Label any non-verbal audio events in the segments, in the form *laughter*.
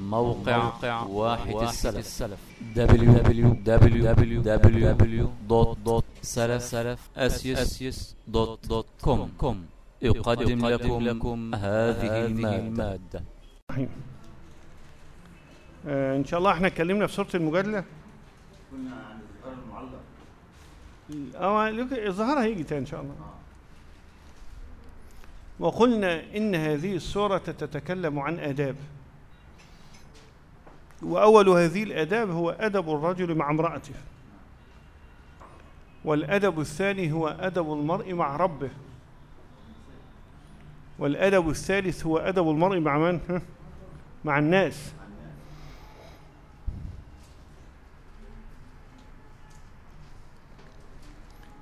موقع واحد السلف. www.salaf-asyus.com يقدم لكم هذه المادة. آه إن شاء الله إحنا اتكلمنا في سوره المجادلة. كنا عن الإظهار المعلق. آه الظهر هيجي تاني إن شاء الله. وقلنا إن هذه السوره تتكلم عن آداب. وأول هذه الآداب هو أدب الرجل مع امرأته. والأدب الثاني هو أدب المرء مع ربه. والأدب الثالث هو أدب المرء مع من؟ مع الناس.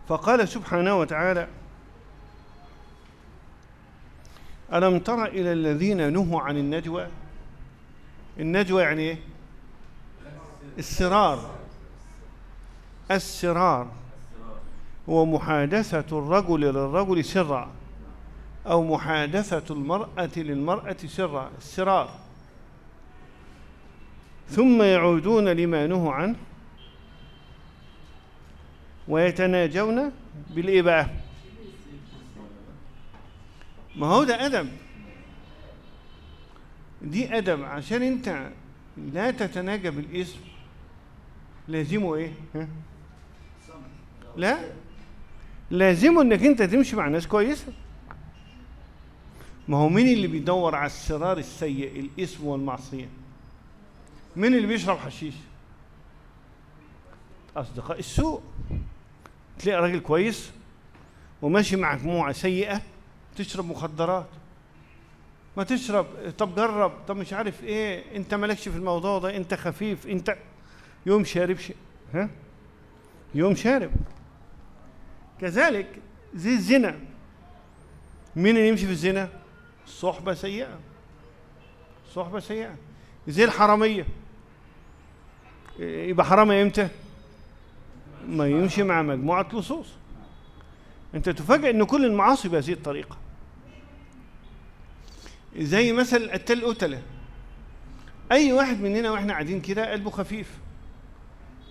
فقال سبحانه وتعالى ألم تر إلى الذين نهوا عن النجوى؟ النجوى يعني إيه؟ السرار. السرار هو محادثة الرجل للرجل سرا أو محادثة المرأة للمرأة سرا السرار. ثم يعودون لما نهوا عنه ويتناجون بالإيه بقى؟ ما هو ده أدب؟ دي أدب عشان أنت لا تتناجى بالاسم. لازمه إيه؟ ها؟ لا لازمه إنك أنت تمشي مع ناس كويسة ما هو مين اللي بيدور على السرار السيء الاسم والمعصية؟ مين اللي بيشرب حشيش؟ أصدقاء السوء تلاقي راجل كويس وماشي مع مجموعة سيئة تشرب مخدرات ما تشرب طب جرب طب مش عارف إيه انت مالكش في الموضوع ده انت خفيف انت يوم شارب شيء ها؟ يوم شارب. كذلك زي الزنا. مين اللي يمشي في الزنا؟ صحبة سيئة. صحبة سيئة. زي الحرامية. يبقى حرامي إمتى؟ ما يمشي مع مجموعة لصوص. انت تفاجئ ان كل المعاصي بهذه الطريقة. زي مثل التل قتلة أي واحد مننا وإحنا قاعدين كده قلبه خفيف.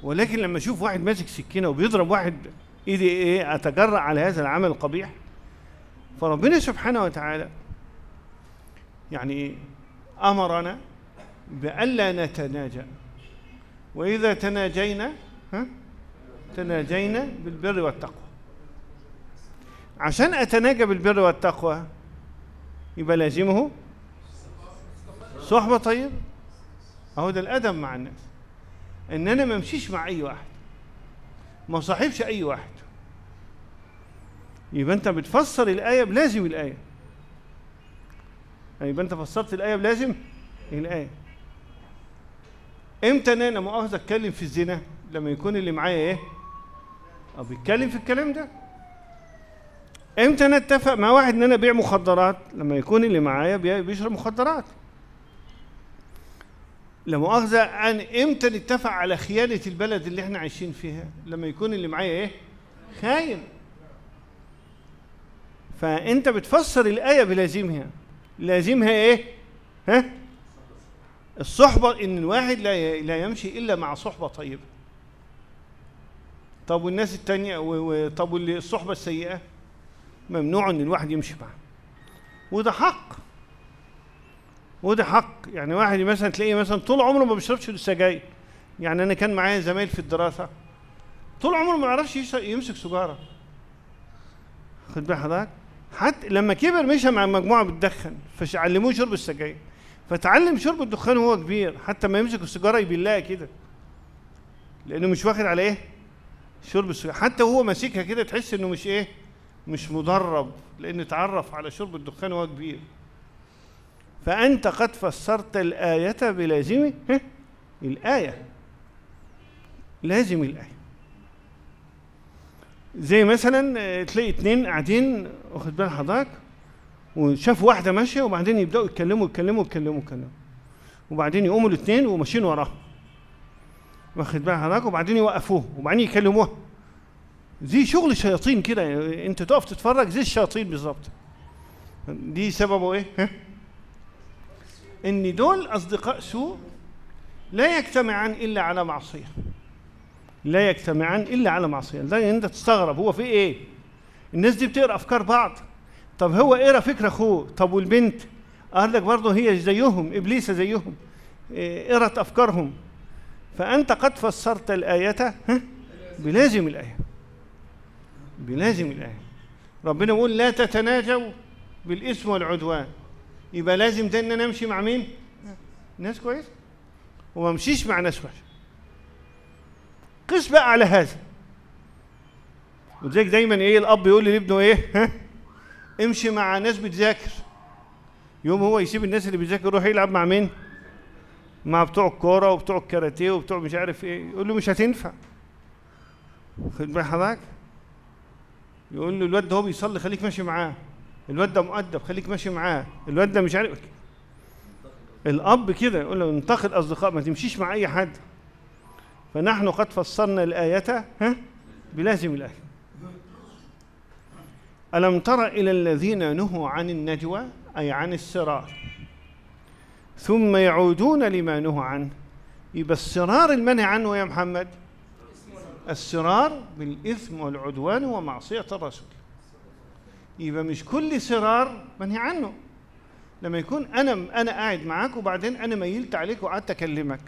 ولكن لما أشوف واحد ماسك سكينة وبيضرب واحد إيدي إيه أتجرأ على هذا العمل القبيح. فربنا سبحانه وتعالى يعني؟ أمرنا بألا نتناجى. وإذا تناجينا ها؟ تناجينا بالبر والتقوى. عشان أتناجى بالبر والتقوى يبقى لازمه صحبة طيبة أهو ده الأدب مع الناس. إن أنا ما أمشيش مع أي واحد ما صاحبش أي واحد. يبقى أنت بتفسر الآية بلازم الآية. يبقى أنت فسرت الآية بلازم الآية. إمتى أنا مؤاخذه أتكلم في الزنا لما يكون اللي معايا إيه؟ أو بيتكلم في الكلام ده. إمتى أنا أتفق مع واحد إن أنا أبيع مخدرات؟ لما يكون اللي معايا بي- بيشرب مخدرات. لا مؤاخذة عن إمتى نتفق على خيانة البلد اللي إحنا عايشين فيها؟ لما يكون اللي معايا إيه؟ خاين. فأنت بتفسر الآية بلازمها. لازمها إيه؟ ها؟ الصحبة إن الواحد لا لا يمشي إلا مع صحبة طيبة. طب والناس التانية طب واللي الصحبة السيئة؟ ممنوع إن الواحد يمشي معها. وده حق. وده حق، يعني واحد مثلا تلاقيه مثلا طول عمره ما بيشربش السجاير. يعني أنا كان معايا زمايل في الدراسة. طول عمره ما يعرفش يمسك سجارة. خد بال حضرتك؟ حتى لما كبر مشى مع مجموعة بتدخن فعلموه شرب السجاير. فتعلم شرب الدخان وهو كبير. حتى ما يمسك السيجارة يبلها كده. لأنه مش واخد على إيه؟ شرب السيجارة. حتى وهو ماسكها كده تحس إنه مش إيه؟ مش مدرب لأنه اتعرف على شرب الدخان وهو كبير. فأنت قد فسرت الآية بلازم؟ الآية. لازم الآية. زي مثلا آه، تلاقي اتنين قاعدين واخد بال حضرتك؟ وشافوا واحدة ماشية وبعدين يبدأوا يتكلموا يتكلموا يتكلموا يتكلموا. وبعدين يقوموا الاثنين وماشيين وراها واخد بال حضرتك؟ وبعدين يوقفوه وبعدين يكلموها زي شغل شياطين كده يعني انت تقف تتفرج زي الشياطين بالظبط. دي سببه إيه؟ ان دول اصدقاء سوء لا يجتمعان إلا على معصية. لا يجتمعان إلا على معصية. لذلك أنت تستغرب هو في إيه؟ الناس دي بتقرأ أفكار بعض. طب هو قرأ فكر أخوه؟ طب والبنت؟ قال لك برضه هي زيهم إبليس زيهم. إيه، قرت أفكارهم. فأنت قد فسرت الآية ها؟ بلازم الآية. بلازم الآية. ربنا يقول لا تتناجوا بالإثم والعدوان. يبقى لازم ده إن أنا أمشي مع مين؟ ناس كويس؟ وما أمشيش مع ناس وحشة. قس بقى على هذا. ولذلك دايما إيه الأب يقول لابنه إيه؟ ها؟ امشي مع ناس بتذاكر. يوم هو يسيب الناس اللي بيذاكر يروح يلعب مع مين؟ مع بتوع الكورة وبتوع الكاراتيه وبتوع مش عارف إيه. يقول له مش هتنفع. خد بال حضرتك. يقول له الواد ده هو بيصلي خليك ماشي معاه. الواد ده مؤدب خليك ماشي معاه. الواد ده مش عارف الأب كده يقول له انتقد أصدقاء ما تمشيش مع أي حد. فنحن قد فسرنا الآية ها؟ بلازم الآية. ألم تر إلى الذين نهوا عن النجوى أي عن السرار ثم يعودون لما نهوا عنه. يبقى السرار المنهي عنه يا محمد؟ السرار بالإثم والعدوان ومعصية الرسول. يبقى مش كل سرار منهي عنه. لما يكون أنا أنا قاعد معاك وبعدين أنا ميلت عليك وقعدت أكلمك.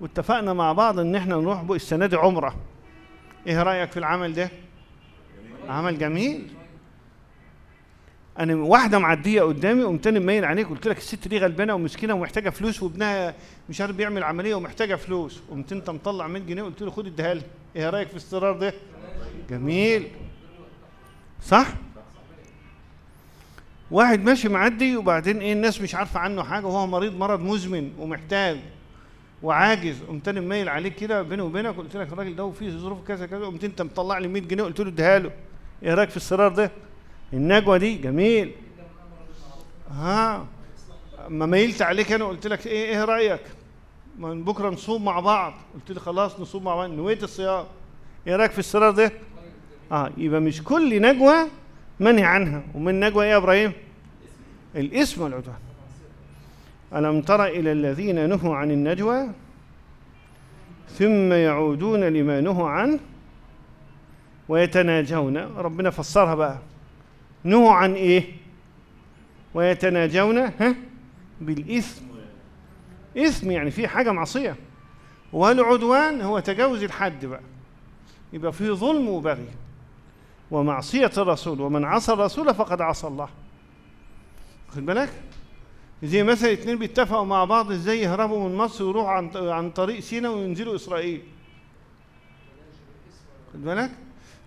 واتفقنا مع بعض إن إحنا نروح بقى السنة دي عمرة. إيه رأيك في العمل ده؟ عمل جميل. أنا واحدة معدية قدامي قمت أنا مميل عليك قلت لك الست دي غلبانة ومسكينة ومحتاجة فلوس وابنها مش عارف بيعمل عملية ومحتاجة فلوس. قمت أنت مطلع 100 جنيه قلت له خد اديها لي. إيه رأيك في الاستقرار ده؟ جميل. صح؟ واحد ماشي معدي وبعدين إيه الناس مش عارفة عنه حاجة وهو مريض مرض مزمن ومحتاج وعاجز. قمت أنا مميل عليك كده بيني وبينك قلت لك الراجل ده وفيه ظروف كذا كذا. قمت أنت مطلع لي 100 جنيه قلت له اديها له. إيه رأيك في الاستقرار ده؟ النجوى دي؟ جميل. ها؟ ما ميلت عليك أنا قلت لك إيه إيه رأيك؟ من بكرة نصوم مع بعض. قلت لي خلاص نصوم مع بعض نويت الصيام. إيه رأيك في السرار ده؟ آه يبقى مش كل نجوى منهي عنها. ومن نجوى إيه يا إبراهيم؟ الاسم والعدوان. ألم تر إلى الذين نهوا عن النجوى ثم يعودون لما نهوا عنه ويتناجون. ربنا فسرها بقى. نهوا عن إيه؟ ويتناجون ها؟ بالإثم. إثم يعني في حاجة معصية. والعدوان هو تجاوز الحد بقى. يبقى فيه ظلم وبغي. ومعصية الرسول ومن عصى الرسول فقد عصى الله. خد بالك؟ زي مثلا اتنين بيتفقوا مع بعض إزاي يهربوا من مصر ويروحوا عن عن طريق سينا وينزلوا إسرائيل. خد بالك؟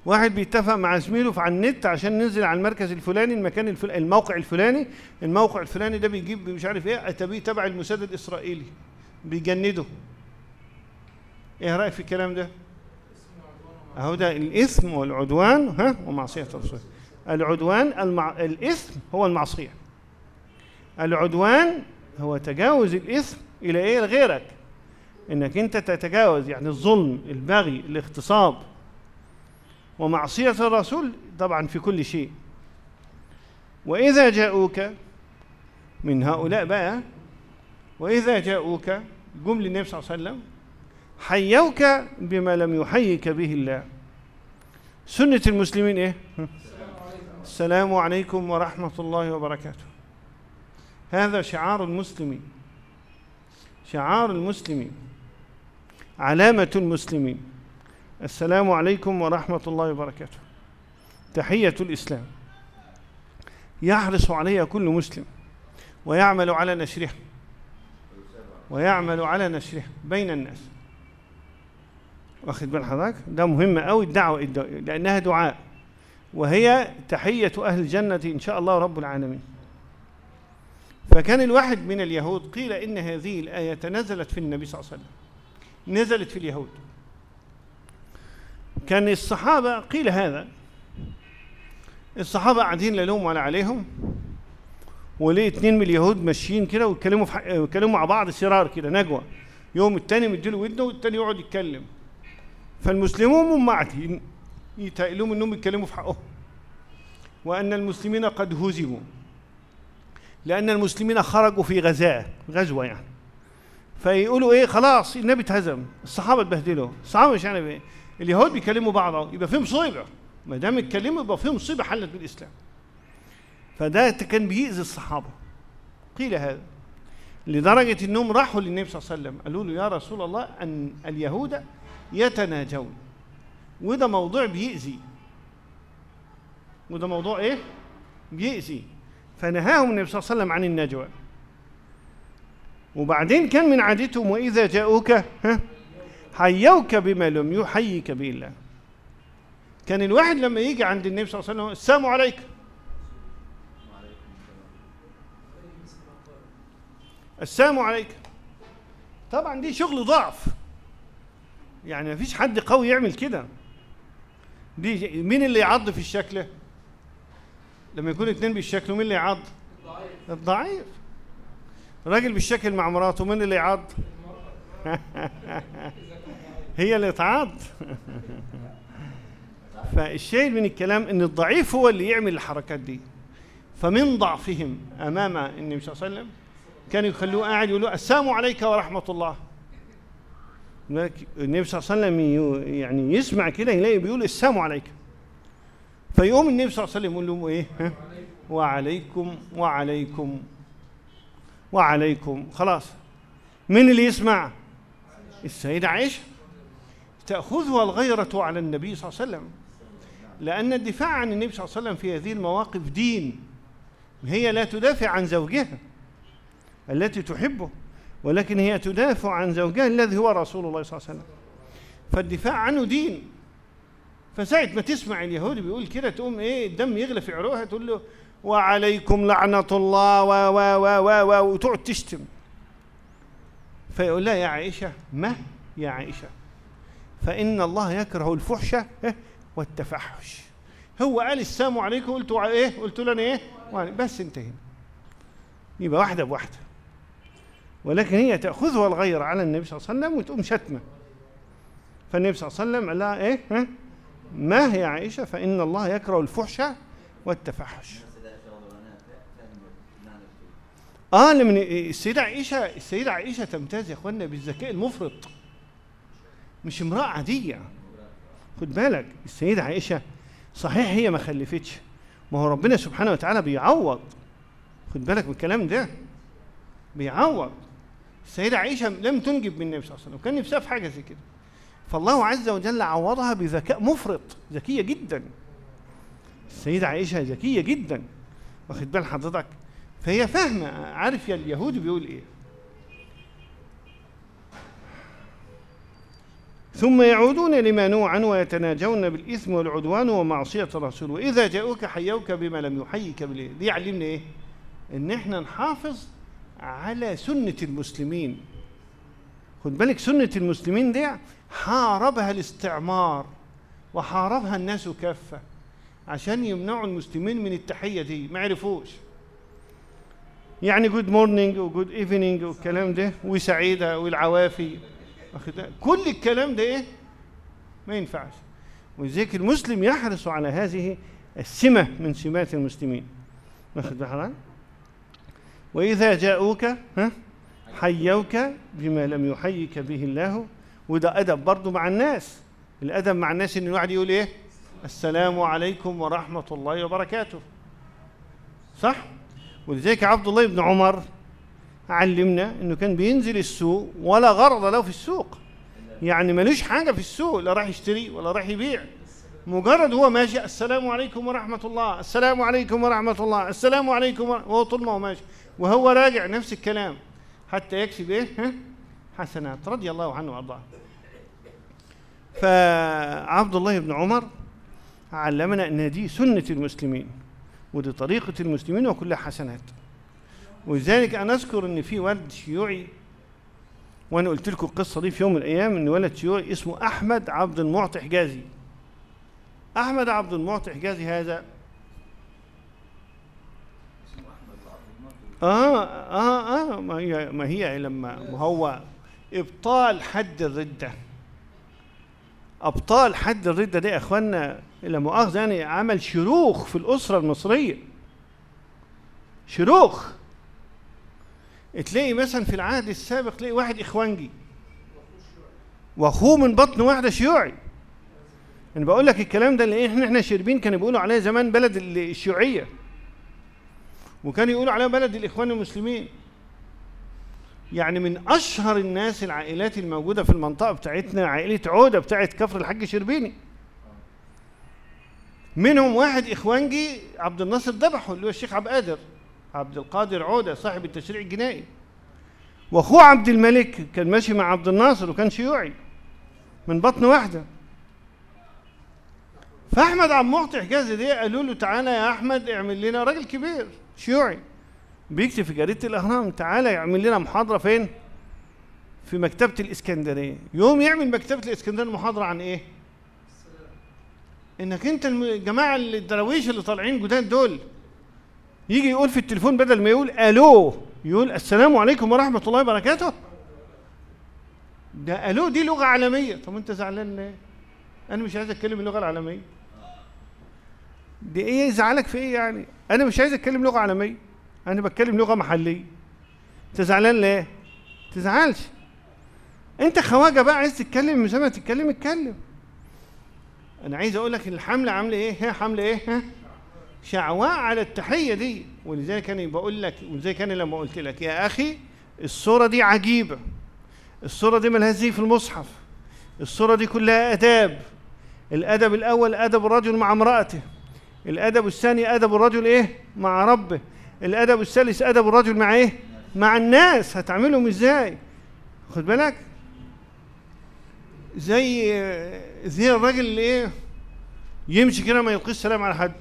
واحد بيتفق مع زميله على النت عشان ننزل على المركز الفلاني المكان الفل... الموقع الفلاني. الموقع الفلاني ده بيجيب مش عارف إيه اتبيه تبع الموساد الإسرائيلي. بيجنده. إيه رأيك في الكلام ده؟ اهو ده الإثم والعدوان ها ومعصية الرسول. العدوان المع... الإثم هو المعصية. العدوان هو تجاوز الإثم إلى إيه؟ لغيرك. إنك أنت تتجاوز يعني الظلم البغي الاغتصاب. ومعصية الرسول طبعا في كل شيء. وإذا جاءوك من هؤلاء بقى وإذا جاءوك جم للنبي صلى الله عليه وسلم حيوك بما لم يحيك به الله. سنة المسلمين إيه؟ السلام عليكم ورحمة الله وبركاته. هذا شعار المسلمين. شعار المسلمين. علامة المسلمين. السلام عليكم ورحمة الله وبركاته. تحية الإسلام. يحرص عليها كل مسلم. ويعمل على نشرها. ويعمل على نشرها بين الناس. واخد بال حضرتك؟ ده مهم قوي الدعوة لأنها دعاء. وهي تحية أهل الجنة إن شاء الله رب العالمين. فكان الواحد من اليهود قيل إن هذه الآية نزلت في النبي صلى الله عليه وسلم. نزلت في اليهود. كان الصحابة قيل هذا. الصحابة قاعدين لا لهم ولا عليهم. وليه اتنين من اليهود ماشيين كده ويتكلموا في ويتكلموا مع بعض سرار كده نجوى. يوم التاني مديله ودنه والتاني يقعد يتكلم. فالمسلمون هم قاعدين يتقلهم إنهم يتكلموا في حقهم. وأن المسلمين قد هزموا. لأن المسلمين خرجوا في غزاة غزوة يعني. فيقولوا إيه خلاص النبي اتهزم. الصحابة اتبهدلوا. الصحابة مش عارف إيه اليهود بيكلموا بعض. يبقى في مصيبه ما دام اتكلموا يبقى في مصيبه حلت بالإسلام. فده كان بيأذي الصحابة. قيل هذا. لدرجة إنهم راحوا للنبي صلى الله عليه وسلم. قالوا له يا رسول الله أن اليهود يتناجون. وده موضوع بيأذي. وده موضوع إيه؟ بيأذي. فنهاهم النبي صلى الله عليه وسلم عن النجوى. وبعدين كان من عادتهم وإذا جاءوك ها حيوك بما لم يحيك به الله كان الواحد لما يجي عند النبي صلى الله عليه وسلم السلام عليكم. السلام عليكم. طبعا دي شغل ضعف. يعني مفيش حد قوي يعمل كده. دي مين اللي يعض في الشكل؟ لما يكون اتنين بالشكل مين اللي يعض؟ الضعيف. راجل بالشكل مع مراته مين اللي يعض؟ *laughs* هي اللي تعض. *laughs* فالشيء من الكلام إن الضعيف هو اللي يعمل الحركات دي. فمن ضعفهم أمام النبي صلى الله عليه وسلم كانوا يخلوه قاعد يقولوا السلام عليك ورحمة الله. النبي صلى الله عليه وسلم يعني يسمع كده يلاقي بيقول السلام عليك فيقوم النبي صلى الله عليه وسلم يقول لهم إيه؟ وعليكم وعليكم وعليكم. خلاص. مين اللي يسمع؟ السيدة عائشة. تأخذها الغيرة على النبي صلى الله عليه وسلم. لأن الدفاع عن النبي صلى الله عليه وسلم في هذه المواقف دين. هي لا تدافع عن زوجها. التي تحبه. ولكن هي تدافع عن زوجها الذي هو رسول الله صلى الله عليه وسلم. فالدفاع عنه دين. فساعة ما تسمع اليهودي بيقول كده تقوم إيه الدم يغلى في عروقها تقول له وعليكم لعنة الله و و و و و وتقعد تشتم. فيقول لها يا عائشة ما يا عائشة؟ فإن الله يكره الفحش إيه؟ والتفحش. هو قال السلام عليكم قلت إيه قلت له إيه بس انتهينا. يبقى واحدة بواحدة. ولكن هي تأخذها الغير على النبي صلى الله عليه وسلم وتقوم شتمه. فالنبي صلى الله عليه وسلم قال لها إيه ها؟ ما هي عائشة؟ فإن الله يكره الفحش والتفحش. آه لمن السيدة عائشة السيدة عائشة تمتاز يا اخوانا بالذكاء المفرط. مش امرأة عادية. خد بالك السيدة عائشة صحيح هي ما خلفتش. ما هو ربنا سبحانه وتعالى بيعوض. خد بالك من الكلام ده. بيعوض. السيدة عائشة لم تنجب من النبي صلى الله عليه وسلم وكان نفسها في حاجة زي كده. فالله عز وجل عوضها بذكاء مفرط ذكية جدا. السيدة عائشة ذكية جدا. واخد بال حضرتك؟ فهي فاهمة عارف يا اليهودي بيقول إيه؟ ثم يعودون لما نوعا ويتناجون بالإثم والعدوان ومعصية الرسول. وإذا جاءوك حيوك بما لم يحيك به دي يعلمنا إيه؟ إن إحنا نحافظ على سنة المسلمين. خد بالك سنة المسلمين دي حاربها الاستعمار وحاربها الناس كافة عشان يمنعوا المسلمين من التحية دي. ما عرفوش. يعني good morning و good evening والكلام ده وسعيدة والعوافي بالك؟ كل الكلام ده إيه؟ ما ينفعش. ولذلك المسلم يحرص على هذه السمة من سمات المسلمين. واخد بال حضرتك؟ وإذا جاءوك ها؟ حيوك بما لم يحيك به الله. وده أدب برضه مع الناس. الأدب مع الناس إن الواحد يقول إيه؟ السلام عليكم ورحمة الله وبركاته. صح؟ ولذلك عبد الله بن عمر علمنا إنه كان بينزل السوق ولا غرض له في السوق. يعني ملوش حاجة في السوق لا راح يشتري ولا راح يبيع. مجرد هو ماشي السلام عليكم ورحمة الله السلام عليكم ورحمة الله السلام عليكم ور... وهو طول ما هو ماشي. وهو راجع نفس الكلام. حتى يكسب إيه؟ حسنات رضي الله عنه وأرضاه. فعبد الله بن عمر علمنا أن دي سنة المسلمين ودي طريقة المسلمين وكلها حسنات. ولذلك أنا أذكر إن في ولد شيوعي وأنا قلت لكم القصة دي في يوم من الأيام إن ولد شيوعي اسمه أحمد عبد المعطي حجازي. أحمد عبد المعطي حجازي هذا آه آه آه ما هي ما هي لما ما هو إبطال حد الردة. أبطال حد الردة ده يا إخوانا لا مؤاخذة يعني عمل شروخ في الأسرة المصرية. شروخ تلاقي مثلا في العهد السابق تلاقي واحد إخوانجي. وأخوه من بطن واحدة شيوعي. أنا بقول لك الكلام ده لأن إحنا إحنا شربين كانوا بيقولوا عليها زمان بلد ال- الشيوعية. وكانوا يقولوا عليها بلد الإخوان المسلمين. يعني من أشهر الناس العائلات الموجودة في المنطقة بتاعتنا عائلة عودة بتاعت كفر الحاج شربيني. منهم واحد إخوانجي عبد الناصر ذبحه اللي هو الشيخ عبد القادر. عبد القادر عودة صاحب التشريع الجنائي. وأخوه عبد الملك كان ماشي مع عبد الناصر وكان شيوعي من بطن واحدة. فأحمد عبد المعطي حجازي دي قالوا له تعالى يا أحمد اعمل لنا راجل كبير. شيوعي. بيكتب في جريدة الأهرام تعالى يعمل لنا محاضرة فين؟ في مكتبة الإسكندرية. يوم يعمل مكتبة الإسكندرية محاضره عن إيه؟ إنك أنت الجماعه الدراويش اللي طالعين جداد دول. يجي يقول في التليفون بدل ما يقول ألو يقول السلام عليكم ورحمة الله وبركاته ده ألو دي لغة عالمية. طب أنت زعلان ليه؟ أنا مش عايز أتكلم اللغة العالمية. دي إيه يزعلك في إيه يعني؟ أنا مش عايز أتكلم لغة عالمية. أنا بتكلم لغة محلية. أنت زعلان ليه؟ تزعلش. أنت خواجة بقى عايز تتكلم زي ما تتكلم اتكلم. أنا عايز أقول لك الحملة عاملة إيه؟ ها حمله إيه؟ ها؟ شعواء على التحية دي. ولذلك أنا بقول لك ولذلك أنا لما قلت لك يا أخي الصورة دي عجيبة. الصورة دي ملهاش زي في المصحف. الصورة دي كلها آداب. الأدب الأول أدب الرجل مع امرأته. الأدب الثاني أدب الرجل إيه؟ مع ربه. الأدب الثالث أدب الرجل مع إيه؟ مع الناس. هتعملهم إزاي؟ خد بالك؟ زي زي الراجل اللي إيه؟ يمشي كده ما يلقيش السلام على حد.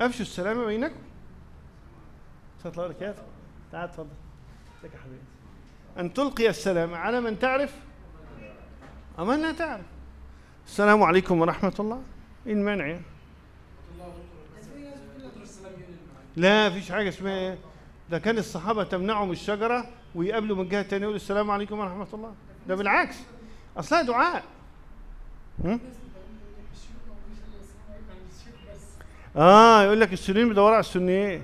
أفشوا السلام بينكم. الله وبركاته تعال اتفضل ازيك يا حبيبي. أن تلقي السلام على من تعرف ومن لا تعرف. السلام عليكم ورحمة الله. إيه المانع يعني؟ لا فيش حاجة اسمها إيه؟ ده كان الصحابة تمنعهم الشجرة ويقابلوا من جهة تانية يقول السلام عليكم ورحمة الله. ده بالعكس. اصلها دعاء؟ آه يقول لك السنيين بيدوروا على السنيين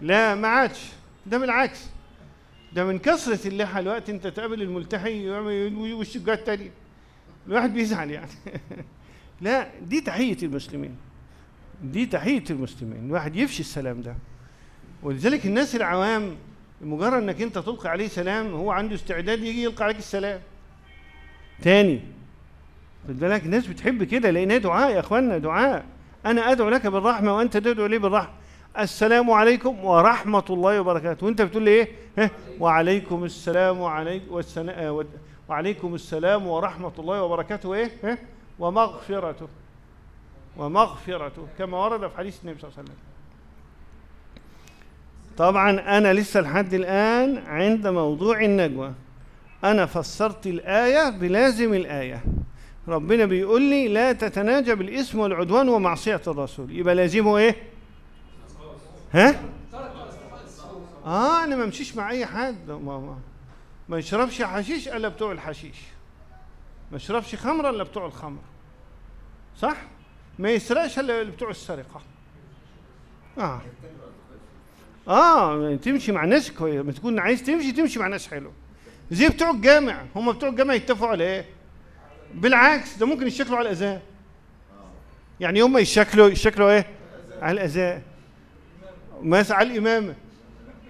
لا ما عادش. ده بالعكس. ده من كثرة اللحى الوقت أنت تقابل الملتحي يعمل وش الجهه التانية. الواحد بيزعل يعني. *laughs* لا دي تحية المسلمين. دي تحية المسلمين. الواحد يفشي السلام ده. ولذلك الناس العوام مجرد إنك أنت تلقي عليه سلام هو عنده استعداد يجي يلقي عليك السلام. تاني خد بالك الناس بتحب كده لانها دعاء يا اخوانا دعاء. أنا أدعو لك بالرحمة وأنت تدعو لي بالرحمة. السلام عليكم ورحمة الله وبركاته. وأنت بتقول لي إيه؟ وعليكم السلام وعليكم والسنا... وعليكم السلام ورحمة الله وبركاته. إيه؟ ها؟ ومغفرته. ومغفرته. كما ورد في حديث النبي صلى الله عليه وسلم. طبعا أنا لسه لحد الآن عند موضوع النجوى. أنا فسرت الآية بلازم الآية. ربنا بيقول لي لا تتناجى بالاسم والعدوان ومعصية الرسول. يبقى لازمه إيه؟ ها؟ آه أنا ما امشيش مع أي حد. ما, ما, ما يشربش حشيش إلا بتوع الحشيش. ما يشربش خمرة إلا بتوع الخمر. صح؟ ما يسرقش إلا بتوع السرقة. آه. آه تمشي مع ناس كويس لما تكون عايز تمشي تمشي مع ناس حلوة زي بتوع الجامع. هم بتوع الجامع يتفقوا على إيه؟ بالعكس ده ممكن يشكلوا على الاذان يعني هم يشكلوا يشكلوا إيه؟ على الاذان ماس على الإمامة.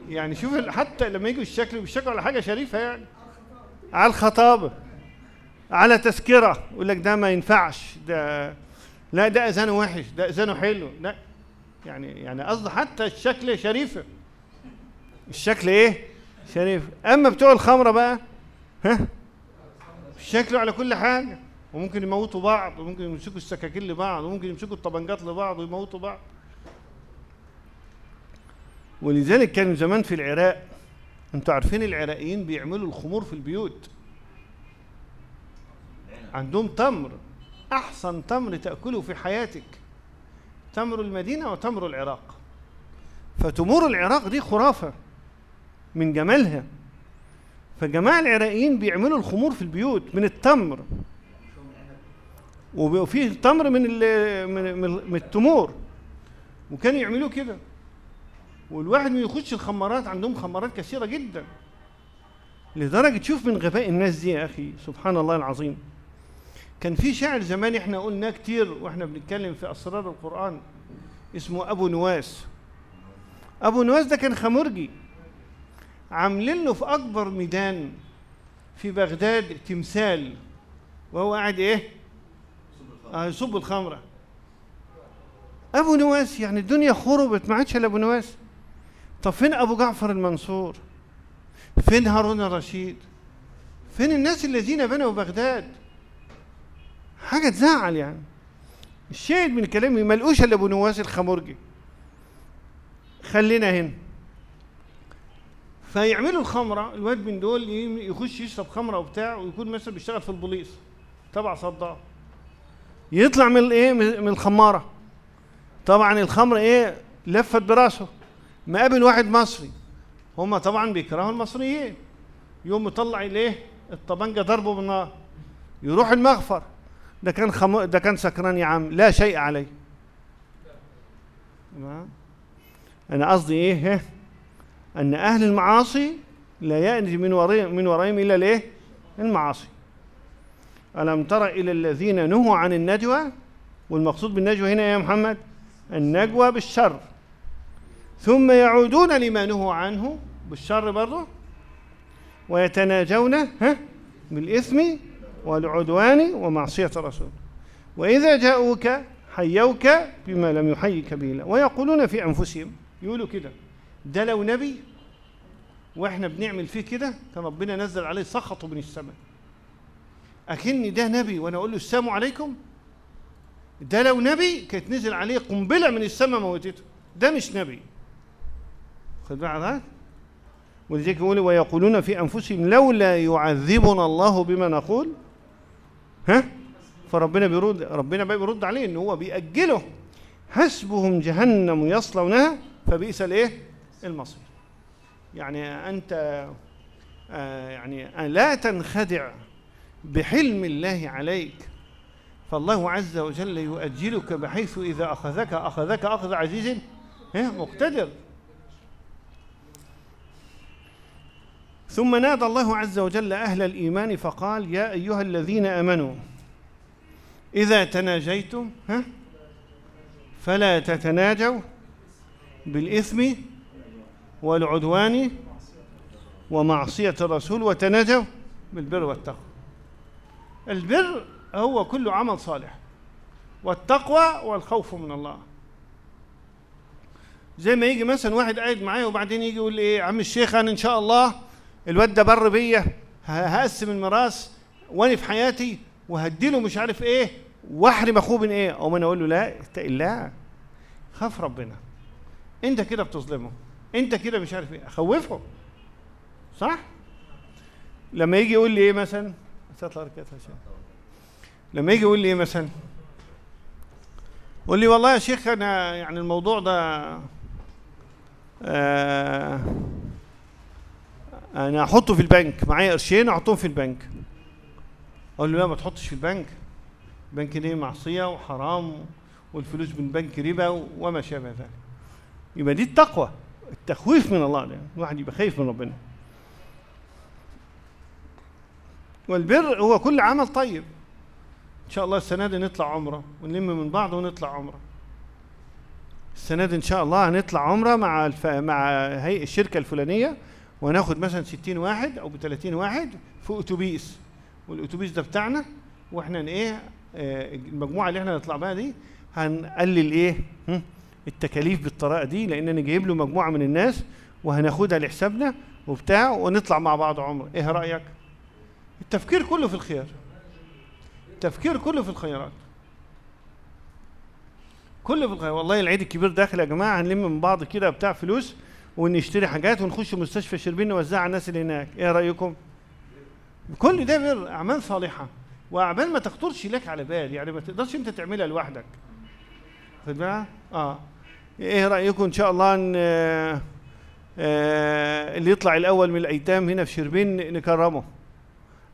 يعني شوف حتى لما يجوا يشكلوا بيشكلوا على حاجة شريفة يعني. على الخطابه على تذكرة يقول لك ده ما ينفعش ده لا ده أذانه وحش ده أذانه حلو لا يعني يعني قصدي حتى الشكل شريفة. الشكل إيه؟ شريف. أما بتوع الخمرة بقى ها؟ شكله على كل حاجة. وممكن يموتوا بعض وممكن يمسكوا السكاكين لبعض وممكن يمسكوا الطبنجات لبعض ويموتوا بعض. ولذلك كانوا زمان في العراق أنتوا عارفين العراقيين بيعملوا الخمور في البيوت. عندهم تمر أحسن تمر تأكله في حياتك تمر المدينة وتمر العراق. فتمور العراق دي خرافة من جمالها. فجماعة العراقيين بيعملوا الخمور في البيوت من التمر. وفيه تمر من من التمور. وكانوا يعملوا كده. والواحد ما يخش الخمارات عندهم خمارات كثيرة جدا. لدرجة شوف من غباء الناس دي يا أخي سبحان الله العظيم. كان في شاعر زمان إحنا قلناه كتير وإحنا بنتكلم في أسرار القرآن اسمه أبو نواس. أبو نواس ده كان خمرجي عاملين له في أكبر ميدان في بغداد تمثال وهو قاعد إيه؟ آه يصب الخمرة. أبو نواس يعني الدنيا خربت ما عادش إلا أبو نواس. طب فين أبو جعفر المنصور؟ فين هارون الرشيد؟ فين الناس الذين بنوا بغداد؟ حاجة تزعل يعني. الشاهد من كلامي ملقوش إلا أبو نواس الخمرجي. خلينا هنا. فيعملوا الخمرة الواد من دول يخش يشرب خمرة وبتاع ويكون مثلا بيشتغل في البوليس تبع صدام يطلع من الايه من الخمارة. طبعا الخمر إيه؟ لفت براسه. مقابل واحد مصري. هما طبعا بيكرهوا المصريين. يوم مطلع الايه الطبنجه ضربه بالنار. يروح المغفر. ده كان خم... ده كان سكران يا عم. لا شيء عليه؟ أنا قصدي إيه؟ ها؟ أن أهل المعاصي لا يأتي من ورائهم من ورائهم إلا الإيه؟ المعاصي. ألم تر إلى الذين نهوا عن النجوى؟ والمقصود بالنجوى هنا يا محمد النجوى بالشر. ثم يعودون لما نهوا عنه بالشر برضه ويتناجون ها بالإثم والعدوان ومعصية الرسول. وإذا جاءوك حيوك بما لم يحيك به الله. ويقولون في أنفسهم يقولوا كده ده لو نبي وإحنا بنعمل فيه كده كان ربنا نزل عليه سخطه من السماء أكني ده نبي وأنا أقول له السلام عليكم. ده لو نبي كانت نزل عليه قنبلة من السماء موتته. ده مش نبي. خد هذا ولذلك يقول ويقولون في أنفسهم لولا يعذبنا الله بما نقول ها؟ فربنا بيرد ربنا بقى بيرد عليه إن هو بيأجله. حسبهم جهنم يصلونها فبئس الإيه؟ المصير. يعني أنت آه يعني لا تنخدع بحلم الله عليك. فالله عز وجل يؤجلك بحيث إذا أخذك أخذك أخذ عزيز مقتدر. ثم نادى الله عز وجل أهل الإيمان فقال يا أيها الذين آمنوا إذا تناجيتم ها؟ فلا تتناجوا بالإثم والعدوان ومعصية الرسول وتناجوا بالبر والتقوى. البر هو كل عمل صالح والتقوى والخوف من الله. زي ما يجي مثلا واحد قاعد معايا وبعدين يجي يقول لي إيه عم الشيخ أنا إن شاء الله الواد ده بر بيا هقسم الميراث وأنا في حياتي وهديله مش عارف إيه وأحرم أخوه من إيه. أو أنا أقول له لا اتق الله خاف ربنا. أنت كده بتظلمه أنت كده مش عارف إيه. خوفه صح؟ لما يجي يقول لي إيه مثلا؟ لما يجي يقول لي إيه مثلا؟ يقول لي والله يا شيخ أنا يعني الموضوع ده آه أنا أحطه في البنك. معايا قرشين أحطهم في البنك. أقول له لا ما تحطش في البنك. البنك دي معصية وحرام والفلوس من بنك ربا وما شابه ذلك. يبقى دي التقوى التخويف من الله ده. الواحد يبقى خايف من ربنا. والبر هو كل عمل طيب. إن شاء الله السنة دي نطلع عمرة ونلم من بعض ونطلع عمرة. السنة دي إن شاء الله هنطلع عمرة مع الف... مع هيئه الشركة الفلانية وناخد مثلا 60 واحد أو ب 30 واحد في أتوبيس. والأتوبيس ده بتاعنا وإحنا إيه آه، المجموعة اللي إحنا نطلع بها دي هنقلل إيه؟ التكاليف بالطريقة دي لأن أنا جايب له مجموعة من الناس وهناخدها لحسابنا وبتاع ونطلع مع بعض عمره إيه رأيك؟ التفكير كله في الخير التفكير كله في الخيرات كله في الخير والله العيد الكبير داخل يا جماعة هنلم من بعض كده بتاع فلوس ونشتري حاجات ونخش مستشفى شربين نوزعها على الناس اللي هناك. إيه رأيكم؟ كل ده بر أعمال صالحة. وأعمال ما تخطرش لك على بال. يعني ما تقدرش أنت تعملها لوحدك. خد بالك؟ آه. إيه رأيكم إن شاء الله إن آه، آه، اللي يطلع الأول من الأيتام هنا في شربين نكرمه.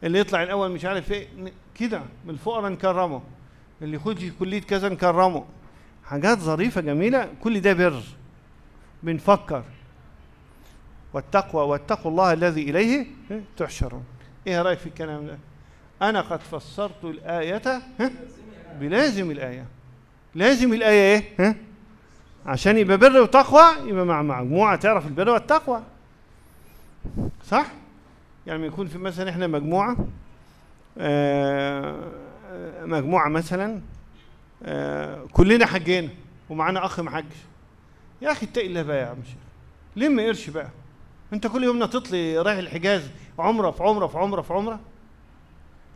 اللي يطلع الأول مش عارف إيه كده من الفقراء نكرمه. اللي يخش كلية كذا نكرمه. حاجات ظريفة جميلة كل ده بر. بنفكر. والتقوى واتقوا الله الذي إليه تحشرون. إيه رأيك في الكلام ده؟ أنا قد فسرت الآية؟ بلازم الآية. لازم الآية إيه؟ ها؟ عشان يبقى بر وتقوى يبقى مع مجموعة تعرف البر والتقوى. صح؟ يعني يكون في مثلا إحنا مجموعة آه، مجموعة مثلا آه، كلنا حجينا ومعانا أخ ما حجش. يا أخي اتقي الله بقى يا عم شيخ. لم قرش بقى. أنت كل يوم تطلي رايح الحجاز عمرة في عمرة في عمرة في عمرة؟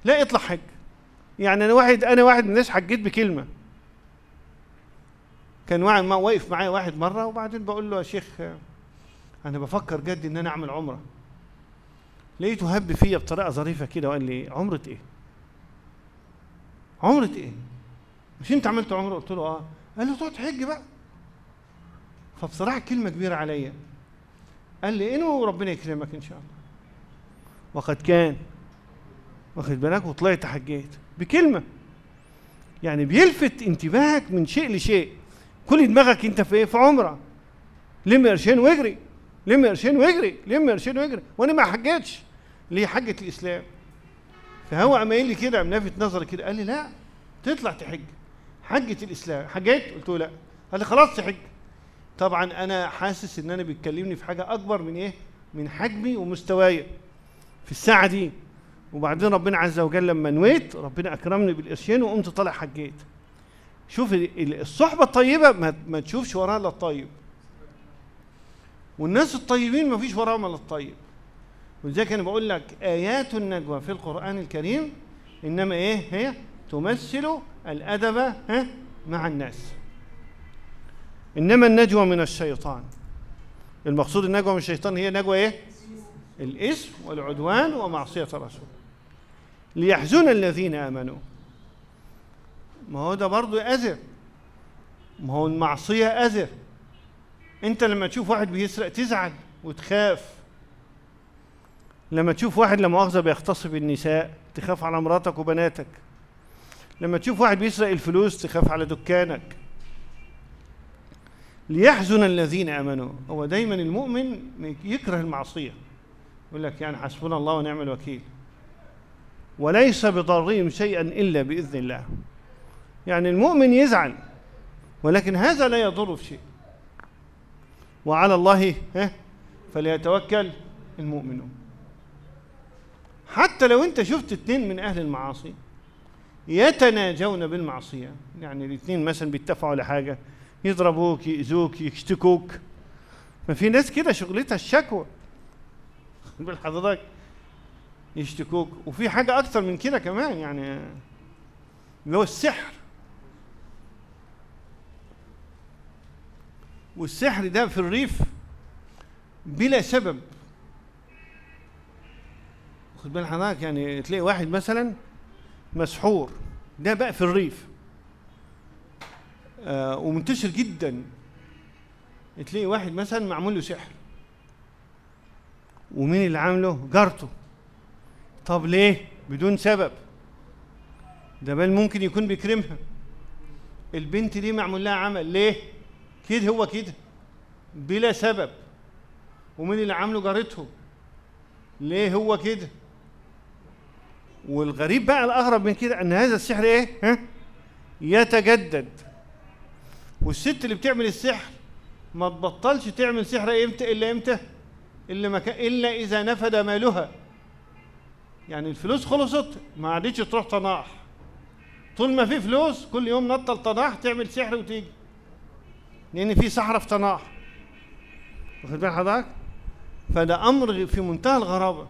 لا اطلع حج. يعني أنا واحد أنا واحد من الناس حجيت بكلمة. كان واحد ما واقف معايا واحد مرة وبعدين بقول له يا شيخ أنا بفكر جد إن أنا أعمل عمرة. لقيته هب فيا بطريقة ظريفة كده وقال لي عمرة إيه؟ عمرة إيه؟ مش أنت عملت عمرة؟ قلت له آه. قال لي تقعد تحج بقى. فبصراحة كلمة كبيرة عليا. قال لي إنه وربنا يكرمك إن شاء الله. وقد كان. واخد بالك؟ وطلعت حجيت. بكلمة. يعني بيلفت انتباهك من شيء لشيء. كل دماغك أنت في إيه؟ في عمرة. لم قرشين واجري لم قرشين واجري لم قرشين واجري وأنا ما حجتش. ليه حجة الإسلام؟ فهو قام قايل لي كده قام لافت نظري كده. قال لي لا تطلع تحج. حجة الإسلام. حجيت؟ قلت له لا. قال لي خلاص تحج. طبعا أنا حاسس إن أنا بيتكلمني في حاجة أكبر من إيه؟ من حجمي ومستواي في الساعة دي. وبعدين ربنا عز وجل لما نويت ربنا أكرمني بالقرشين وقمت طالع حجيت. شوف ال- ال- الصحبة الطيبة ما, ما تشوفش وراها إلا الطيب. والناس الطيبين ما فيش وراهم إلا الطيب. ولذلك أنا بقول لك آيات النجوى في القرآن الكريم إنما إيه؟ هي تمثل الأدب ها مع الناس. إنما النجوى من الشيطان. المقصود النجوى من الشيطان هي نجوى إيه؟ الإسم والعدوان ومعصية الرسول. ليحزن الذين آمنوا. ما هو ده برضه اذى ما هو المعصية اذى أنت لما تشوف واحد بيسرق تزعل وتخاف. لما تشوف واحد لا مؤاخذة بيغتصب النساء تخاف على مراتك وبناتك. لما تشوف واحد بيسرق الفلوس تخاف على دكانك. ليحزن الذين آمنوا. هو دايما المؤمن يكره المعصية. يقول لك يعني حسبنا الله ونعم الوكيل. وليس بضارهم شيئا إلا بإذن الله. يعني المؤمن يزعل ولكن هذا لا يضر في شيء. وعلى الله فليتوكل المؤمنون. حتى لو أنت شفت اتنين من أهل المعاصي يتناجون بالمعصية. يعني الاثنين مثلا بيتفقوا على حاجة يضربوك يأذوك يشتكوك ما في ناس كده شغلتها الشكوى. خد بال حضرتك يشتكوك. وفي حاجة أكتر من كده كمان يعني اللي هو السحر. والسحر ده في الريف بلا سبب. خد بال حضرتك يعني تلاقي واحد مثلا مسحور. ده بقى في الريف. آه ومنتشر جدا. تلاقي واحد مثلا معمول له سحر. ومين اللي عامله؟ جارته. طب ليه؟ بدون سبب. ده بل ممكن يكون بيكرمها. البنت دي معمول لها عمل. ليه؟ كده هو كده. بلا سبب. ومين اللي عامله؟ جارته. ليه هو كده؟ والغريب بقى الأغرب من كده إن هذا السحر إيه؟ ها؟ يتجدد. والست اللي بتعمل السحر ما تبطلش تعمل سحر إمتى إلا إمتى؟ إلا ما كان إلا إذا نفد مالها. يعني الفلوس خلصت ما عادتش تروح طناح طول ما في فلوس كل يوم نطل طناح تعمل سحر وتيجي. لأن في سحره في طناح واخد بال حضرتك؟ فده أمر في منتهى الغرابة.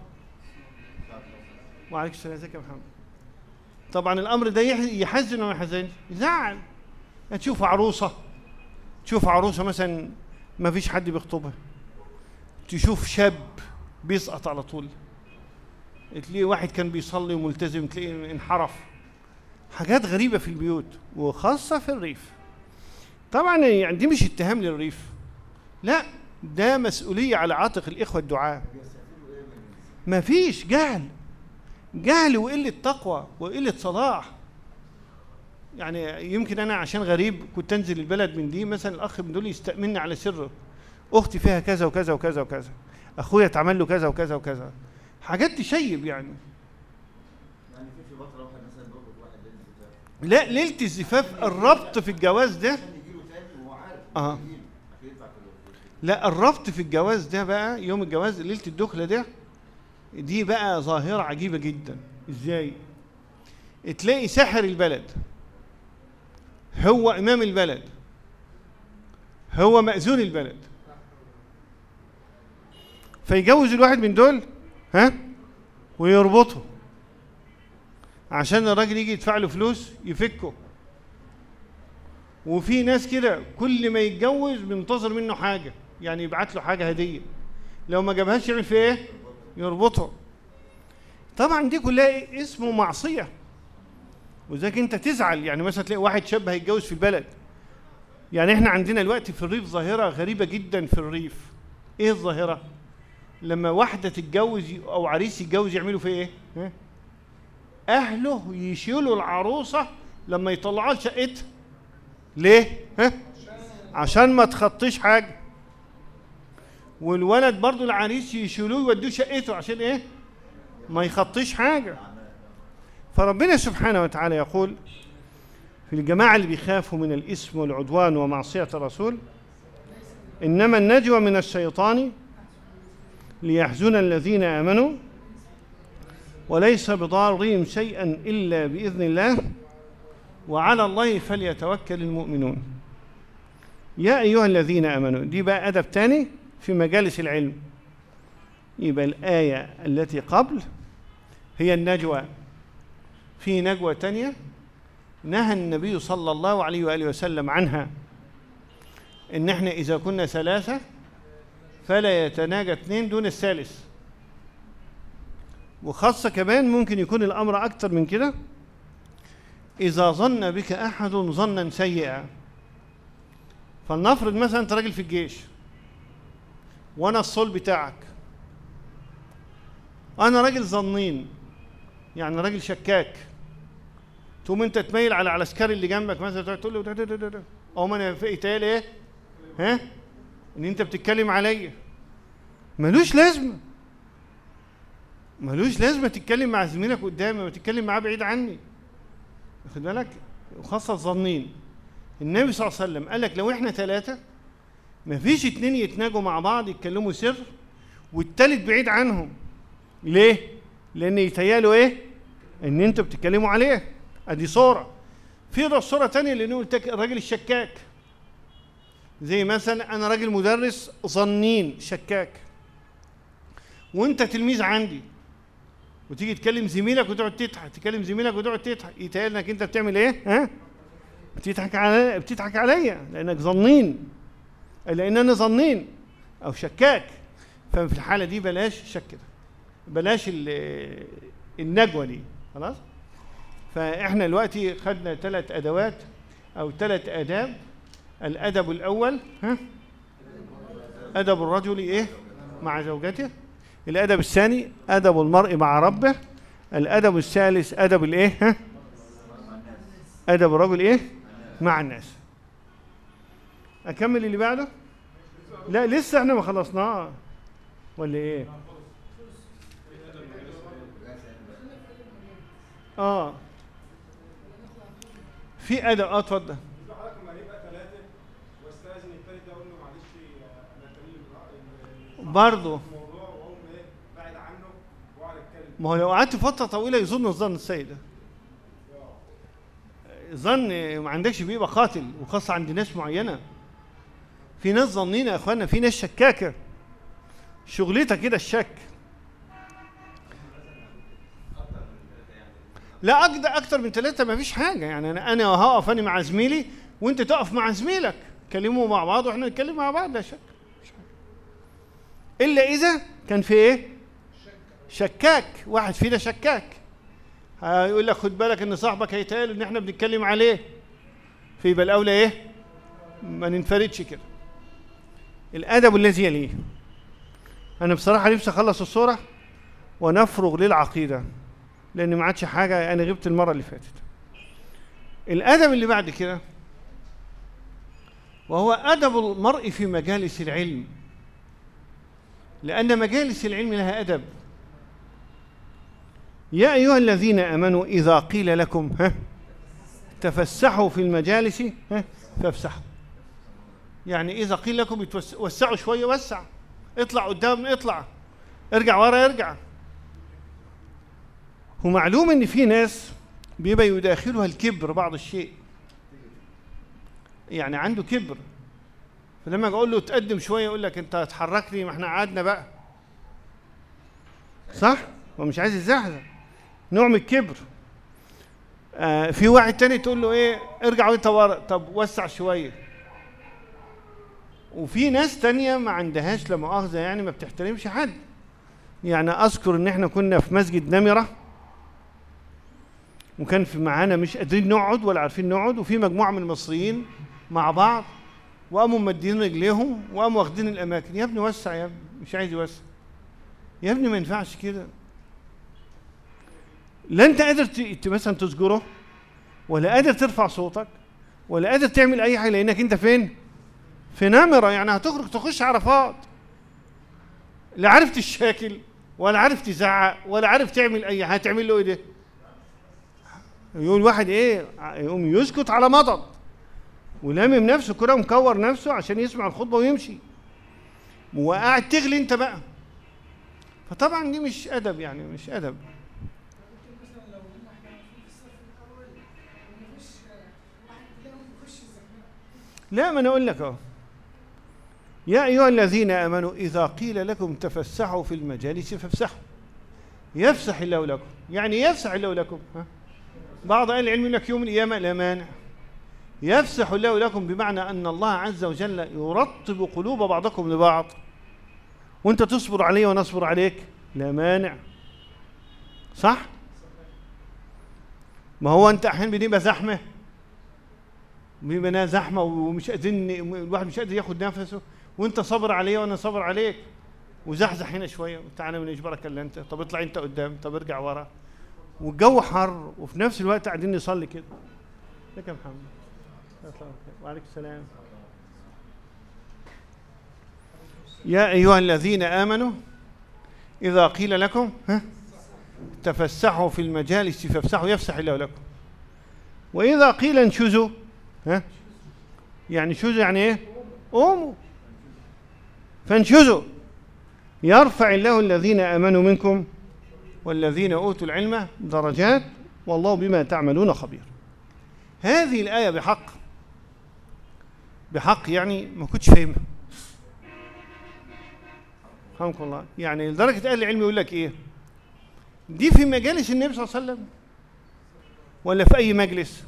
وعليك السلام يا محمد طبعا الأمر ده يح- يحزن وما يحزنش. يزعل تشوف عروسة تشوف عروسة مثلا ما فيش حد بيخطبها. تشوف شاب بيسقط على طول. تلاقيه واحد كان بيصلي وملتزم تلاقيه انحرف. حاجات غريبة في البيوت وخاصة في الريف. طبعا يعني دي مش اتهام للريف. لا ده مسؤولية على عاتق الإخوة الدعاة. ما فيش جهل. جهل وقلة تقوى وقلة صلاح. يعني يمكن أنا عشان غريب كنت أنزل البلد من دي مثلا الأخ من دول يستأمني على سره أختي فيها كذا وكذا وكذا وكذا أخويا اتعمل له كذا وكذا وكذا حاجات تشيب يعني. يعني في فترة واحد مثلا واحد لا ليلة الزفاف الربط في الجواز ده. آه لا الربط في الجواز ده بقى يوم الجواز ليلة الدخلة ده دي بقى ظاهرة عجيبة جدا. إزاي؟ تلاقي ساحر البلد. هو إمام البلد. هو مأذون البلد. فيجوز الواحد من دول ها؟ ويربطه. عشان الراجل يجي يدفع له فلوس يفكه. وفي ناس كده كل ما يتجوز بينتظر منه حاجة يعني يبعت له حاجة هدية. لو ما جابهاش يعمل فيه إيه؟ يربطه. طبعا دي كلها؟ اسمه معصية. وذاك انت تزعل يعني مثلا تلاقي واحد شاب هيتجوز في البلد. يعني إحنا عندنا دلوقتي في الريف ظاهرة غريبة جدا في الريف. إيه الظاهرة؟ لما واحدة تتجوز أو عريس يتجوز يعملوا فيه إيه؟ أهله يشيلوا العروسة لما يطلعوها لشقتها. ليه؟ ها؟ عشان ما تخطيش حاجة. والولد برضو العريس يشيلوه يودوه شقته عشان إيه؟ ما يخطيش حاجة. فربنا سبحانه وتعالى يقول في الجماعة اللي بيخافوا من الاثم والعدوان ومعصية الرسول إنما النجوى من الشيطان ليحزن الذين آمنوا وليس بضارهم شيئا إلا بإذن الله وعلى الله فليتوكل المؤمنون. يا أيها الذين آمنوا دي بقى أدب تاني في مجالس العلم. يبقى الآية التي قبل هي النجوى. في نجوى تانية نهى النبي صلى الله عليه وآله وسلم عنها إن إحنا إذا كنا ثلاثة فلا يتناجى اثنين دون الثالث. وخاصة كمان ممكن يكون الأمر أكتر من كده. إذا ظن بك أحد ظنا سيئا. فلنفرض مثلا أنت راجل في الجيش. وأنا الصول بتاعك. أنا راجل ظنين. يعني راجل شكاك. تقوم أنت تميل على العسكري اللي جنبك مثلا تقول له أو ما أنا في تقال إيه؟ ها؟ إن أنت بتتكلم عليا. ملوش لازمة. ملوش لازمة تتكلم مع زميلك قدامي وتتكلم معاه بعيد عني. واخد بالك؟ وخاصة الظنين. النبي صلى الله عليه وسلم قال لك لو إحنا ثلاثة مفيش اتنين يتناجوا مع بعض يتكلموا سر والتالت بعيد عنهم. ليه؟ لأن يتهيألوا إيه؟ إن أنتوا بتتكلموا عليه. أدي صورة. في صورة تانية لك الراجل الشكاك. زي مثلا أنا راجل مدرس ظنين شكاك. وأنت تلميذ عندي. وتيجي تكلم زميلك وتقعد تضحك تكلم زميلك وتقعد تضحك. يتهيأ إنك أنت بتعمل إيه؟ ها؟ بتضحك على بتضحك عليا. لأنك ظنين. لأن أنا ظنين أو شكاك. ففي الحالة دي بلاش شك ده. بلاش ال- النجوى دي خلاص؟ فإحنا دلوقتي خدنا ثلاث أدوات أو ثلاث آداب. الأدب الأول ها؟ أدب الرجل إيه؟ مع زوجته. الأدب الثاني أدب المرء مع ربه. الأدب الثالث أدب الإيه؟ ها؟ أدب الرجل إيه؟ مع الناس. أكمل اللي بعده؟ لا لسه إحنا ما خلصناه. ولا إيه؟ آه. في ادب آه اتفضل. برضه ما هو لو قعدت فترة طويلة يظن الظن السيء ده. ظن ما عندكش بيبقى قاتل وخاصة عند ناس معينة. في ناس ظنين يا إخوانا في ناس شكاكة. شغلتها كده الشك. لا أقدر أكتر من ثلاثة ما فيش حاجة. يعني أنا أنا هقف أنا مع زميلي وأنت تقف مع زميلك. كلموا مع بعض وإحنا نتكلم مع بعض لا شك. إلا إذا كان في إيه؟ شكاك. واحد فينا شكاك. هيقول لك خد بالك إن صاحبك هيتقال إن إحنا بنتكلم عليه. فيبقى الأولى إيه؟ ما ننفردش كده. الأدب الذي يليه. أنا بصراحة نفسي أخلص الصورة ونفرغ للعقيدة. لأن ما عادش حاجة أنا غبت المرة اللي فاتت. الأدب اللي بعد كده وهو أدب المرء في مجالس العلم. لأن مجالس العلم لها أدب. يا أيها الذين آمنوا إذا قيل لكم ها تفسحوا في المجالس ها فافسحوا. يعني إذا قيل لكم وسعوا شوية وسع. اطلع قدام اطلع. ارجع ورا ارجع. ومعلوم إن في ناس بيبقى يداخلها الكبر بعض الشيء. يعني عنده كبر. فلما أقول له تقدم شوية يقول لك أنت هتحركني ما إحنا قعدنا بقى. صح؟ هو مش عايز يزحزح نوع من الكبر. آه في واحد تاني تقول له إيه ارجع وأنت ورا. طب وسع شوية. وفي ناس تانية ما عندهاش لا مؤاخذة يعني ما بتحترمش حد. يعني أذكر إن إحنا كنا في مسجد نمرة. وكان في معانا مش قادرين نقعد ولا عارفين نقعد وفي مجموعة من المصريين مع بعض وقاموا مدين رجليهم وقاموا واخدين الأماكن. يا ابني وسع يا ابني. مش عايز يوسع. يا ابني ما ينفعش كده. لا أنت قادر مثلا تسجره ولا قادر ترفع صوتك ولا قادر تعمل أي حاجة لأنك أنت فين؟ في نمرة يعني هتخرج تخش عرفات. لا عارف تشاكل ولا عارف تزعق ولا عارف تعمل أي حاجة هتعمل له إيه ده؟ يقول واحد إيه يقوم يسكت على مضض ولامم نفسه كده ومكور نفسه عشان يسمع الخطبة ويمشي. وقاعد تغلي أنت بقى. فطبعا دي مش أدب يعني مش أدب. لا ما أنا أقول لك أهو. يا أيها الذين آمنوا إذا قيل لكم تفسحوا في المجالس فافسحوا. يفسح الله لكم. يعني يفسح الله لكم. ها؟ بعض أهل العلم يقول لك يوم القيامة لا مانع. يفسح الله لكم بمعنى أن الله عز وجل يرطب قلوب بعضكم لبعض. وأنت تصبر عليه ونصبر عليك. لا مانع. صح؟ ما هو أنت أحيانا بنبقى زحمة. بيبقى زحمة ومش قادرين الواحد مش قادر ياخد نفسه. وأنت صابر عليه وأنا صابر عليك. وزحزح هنا شوية. تعالى من اجبرك الا أنت. طب اطلع أنت قدام. طب ارجع ورا. والجو حر وفي نفس الوقت قاعدين نصلي كده. لك يا محمد. وعليكم السلام. يا أيها الذين آمنوا إذا قيل لكم ها تفسحوا في المجالس فافسحوا يفسح الله لكم. وإذا قيل انشزوا ها يعني شوزوا يعني إيه؟ قوموا. فانشزوا. يرفع الله الذين آمنوا منكم والذين أوتوا العلم درجات والله بما تعملون خبير. هذه الآية بحق. بحق يعني ما كنتش فاهمها. رحمكم الله. يعني لدرجة أهل العلم يقول لك إيه؟ دي في مجالس النبي صلى الله عليه وسلم ولا في أي مجلس؟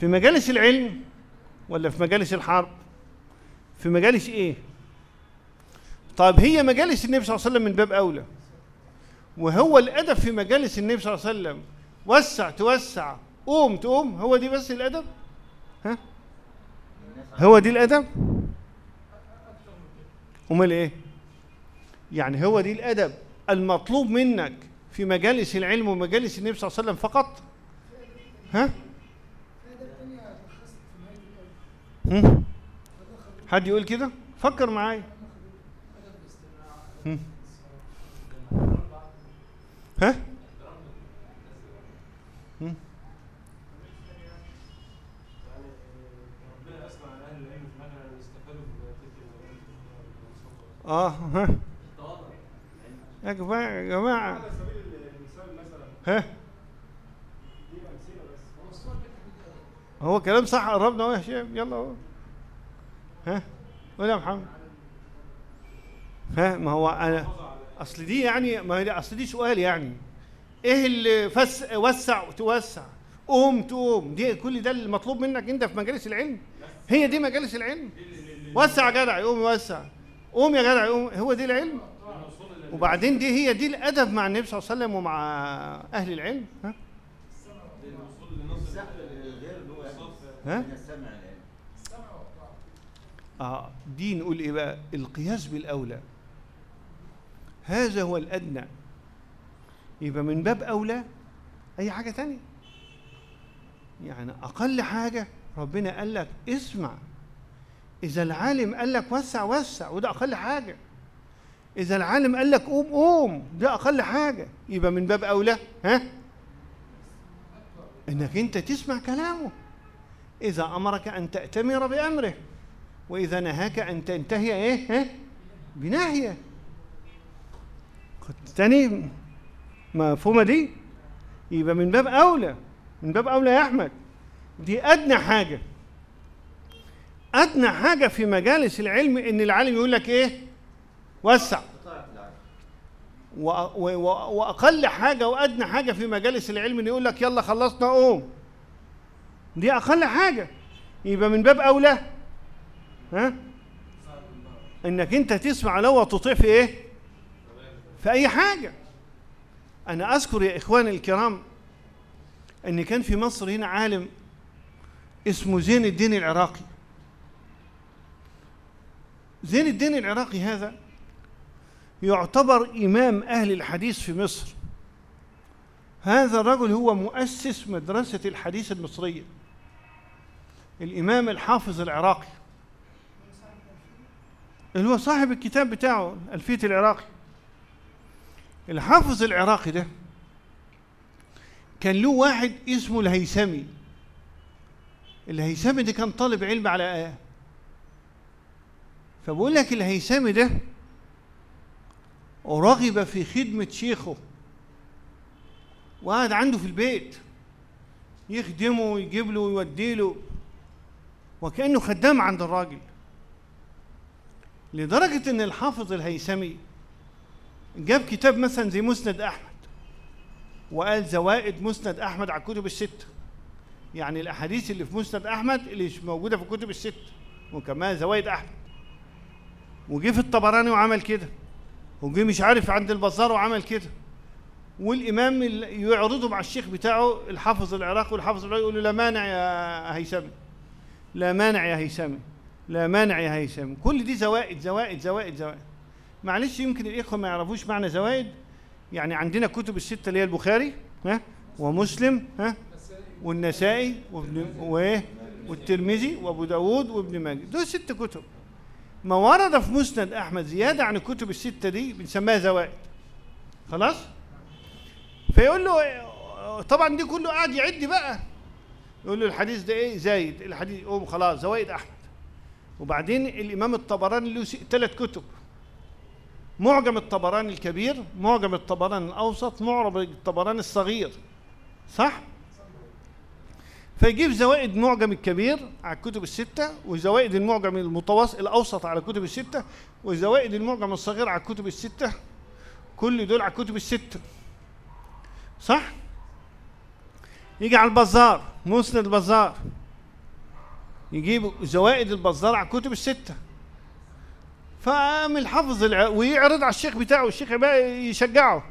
في مجالس العلم ولا في مجالس الحرب؟ في مجالس إيه؟ طيب هي مجالس النبي صلى الله عليه وسلم من باب أولى. وهو الأدب في مجالس النبي صلى الله عليه وسلم. وسع توسع. قوم تقوم. هو دي بس الأدب؟ ها؟ هو دي الأدب؟ أمال إيه؟ يعني هو دي الأدب المطلوب منك في مجالس العلم ومجالس النبي صلى الله عليه وسلم فقط؟ ها؟ حد يقول كده؟ فكر معايا هم؟ ها هم؟ ربنا اسمع عن أهل العلم في معنى يستفادوا من تلك آه ها. يا جماعة يا جماعة. ها. هو كلام صح قربنا اهو يا هشام يلا اهو. ها. قول يا محمد. ها ما هو أنا أصل دي يعني ما هي أصل دي سؤال يعني. إيه اللي فس وسع توسع؟ قوم تقوم. دي كل ده المطلوب منك أنت في مجالس العلم. هي دي مجالس العلم. وسع يا جدع يقوم يوسع قوم يا جدع يقوم هو دي العلم. وبعدين دي هي دي الأدب مع النبي صلى الله عليه وسلم ومع أهل العلم. ها؟ اللي ها؟ آه دي نقول إيه بقى؟ القياس بالأولى. هذا هو الأدنى. يبقى من باب أولى أي حاجة تانية. يعني أقل حاجة ربنا قال لك اسمع. إذا العالم قال لك وسع وسع وده أقل حاجة. إذا العالم قال لك قوم قوم ده أقل حاجة. يبقى من باب أولى ها؟ إنك أنت تسمع كلامه. إذا أمرك أن تأتمر بأمره وإذا نهاك أن تنتهي إيه؟ ها؟ خدت تاني مفهومة دي؟ يبقى من باب أولى من باب أولى يا أحمد. دي أدنى حاجة. أدنى حاجة في مجالس العلم إن العالم يقول لك إيه؟ وسع. وأقل حاجة وأدنى حاجة في مجالس العلم إن يقول لك يلا خلصنا قوم. دي أقل حاجة. يبقى من باب أولى ها؟ إنك أنت تسمع له وتطيع في إيه؟ في أي حاجة. أنا أذكر يا إخواني الكرام ان كان في مصر هنا عالم اسمه زين الدين العراقي. زين الدين العراقي هذا يعتبر إمام أهل الحديث في مصر. هذا الرجل هو مؤسس مدرسة الحديث المصرية الإمام الحافظ العراقي. اللي هو صاحب الكتاب بتاعه ألفية العراقي. الحافظ العراقي ده كان له واحد اسمه الهيثمي. الهيثمي ده كان طالب علم على آية فبقول لك الهيثمي ده ورغب في خدمة شيخه. وقعد عنده في البيت. يخدمه ويجيب له ويودي له. وكأنه خدام عند الراجل. لدرجة إن الحافظ الهيثمي جاب كتاب مثلا زي مسند أحمد وقال زوائد مسند أحمد على الكتب الستة. يعني الأحاديث اللي في مسند أحمد اللي مش موجودة في الكتب الستة وكمان زوائد أحمد. وجه في الطبراني وعمل كده وجه مش عارف عند البزار وعمل كده. والإمام ال- يعرضه مع الشيخ بتاعه الحافظ العراقي والحافظ العراقي يقول له لا مانع يا هيثمي لا مانع يا هيثمي لا مانع يا هيثمي كل دي زوائد زوائد زوائد زوائد. معلش يمكن الإخوة ما يعرفوش معنى زوائد يعني عندنا كتب الستة اللي هي البخاري ها ومسلم ها والنسائي وابن وايه والترمذي وأبو داود وابن ماجه. دول ست كتب. ما ورد في مسند أحمد زيادة عن الكتب الستة دي بنسميها زوائد خلاص؟ فيقول له طبعا دي كله قاعد يعد بقى. يقول له الحديث ده إيه؟ زايد. الحديث يقوم خلاص زوائد أحمد. وبعدين الإمام الطبراني له ثلاث كتب. معجم الطبراني الكبير معجم الطبراني الأوسط معجم الطبراني الصغير. صح؟ فيجيب زوائد معجم الكبير على الكتب الستة وزوائد المعجم المتوسط الأوسط على الكتب الستة وزوائد المعجم الصغير على الكتب الستة. كل دول على الكتب الستة. صح؟ يجي على البزار مسند البزار. يجيب زوائد البزار على الكتب الستة. فقام الحافظ الع... ويعرض على الشيخ بتاعه الشيخ بقى يشجعه.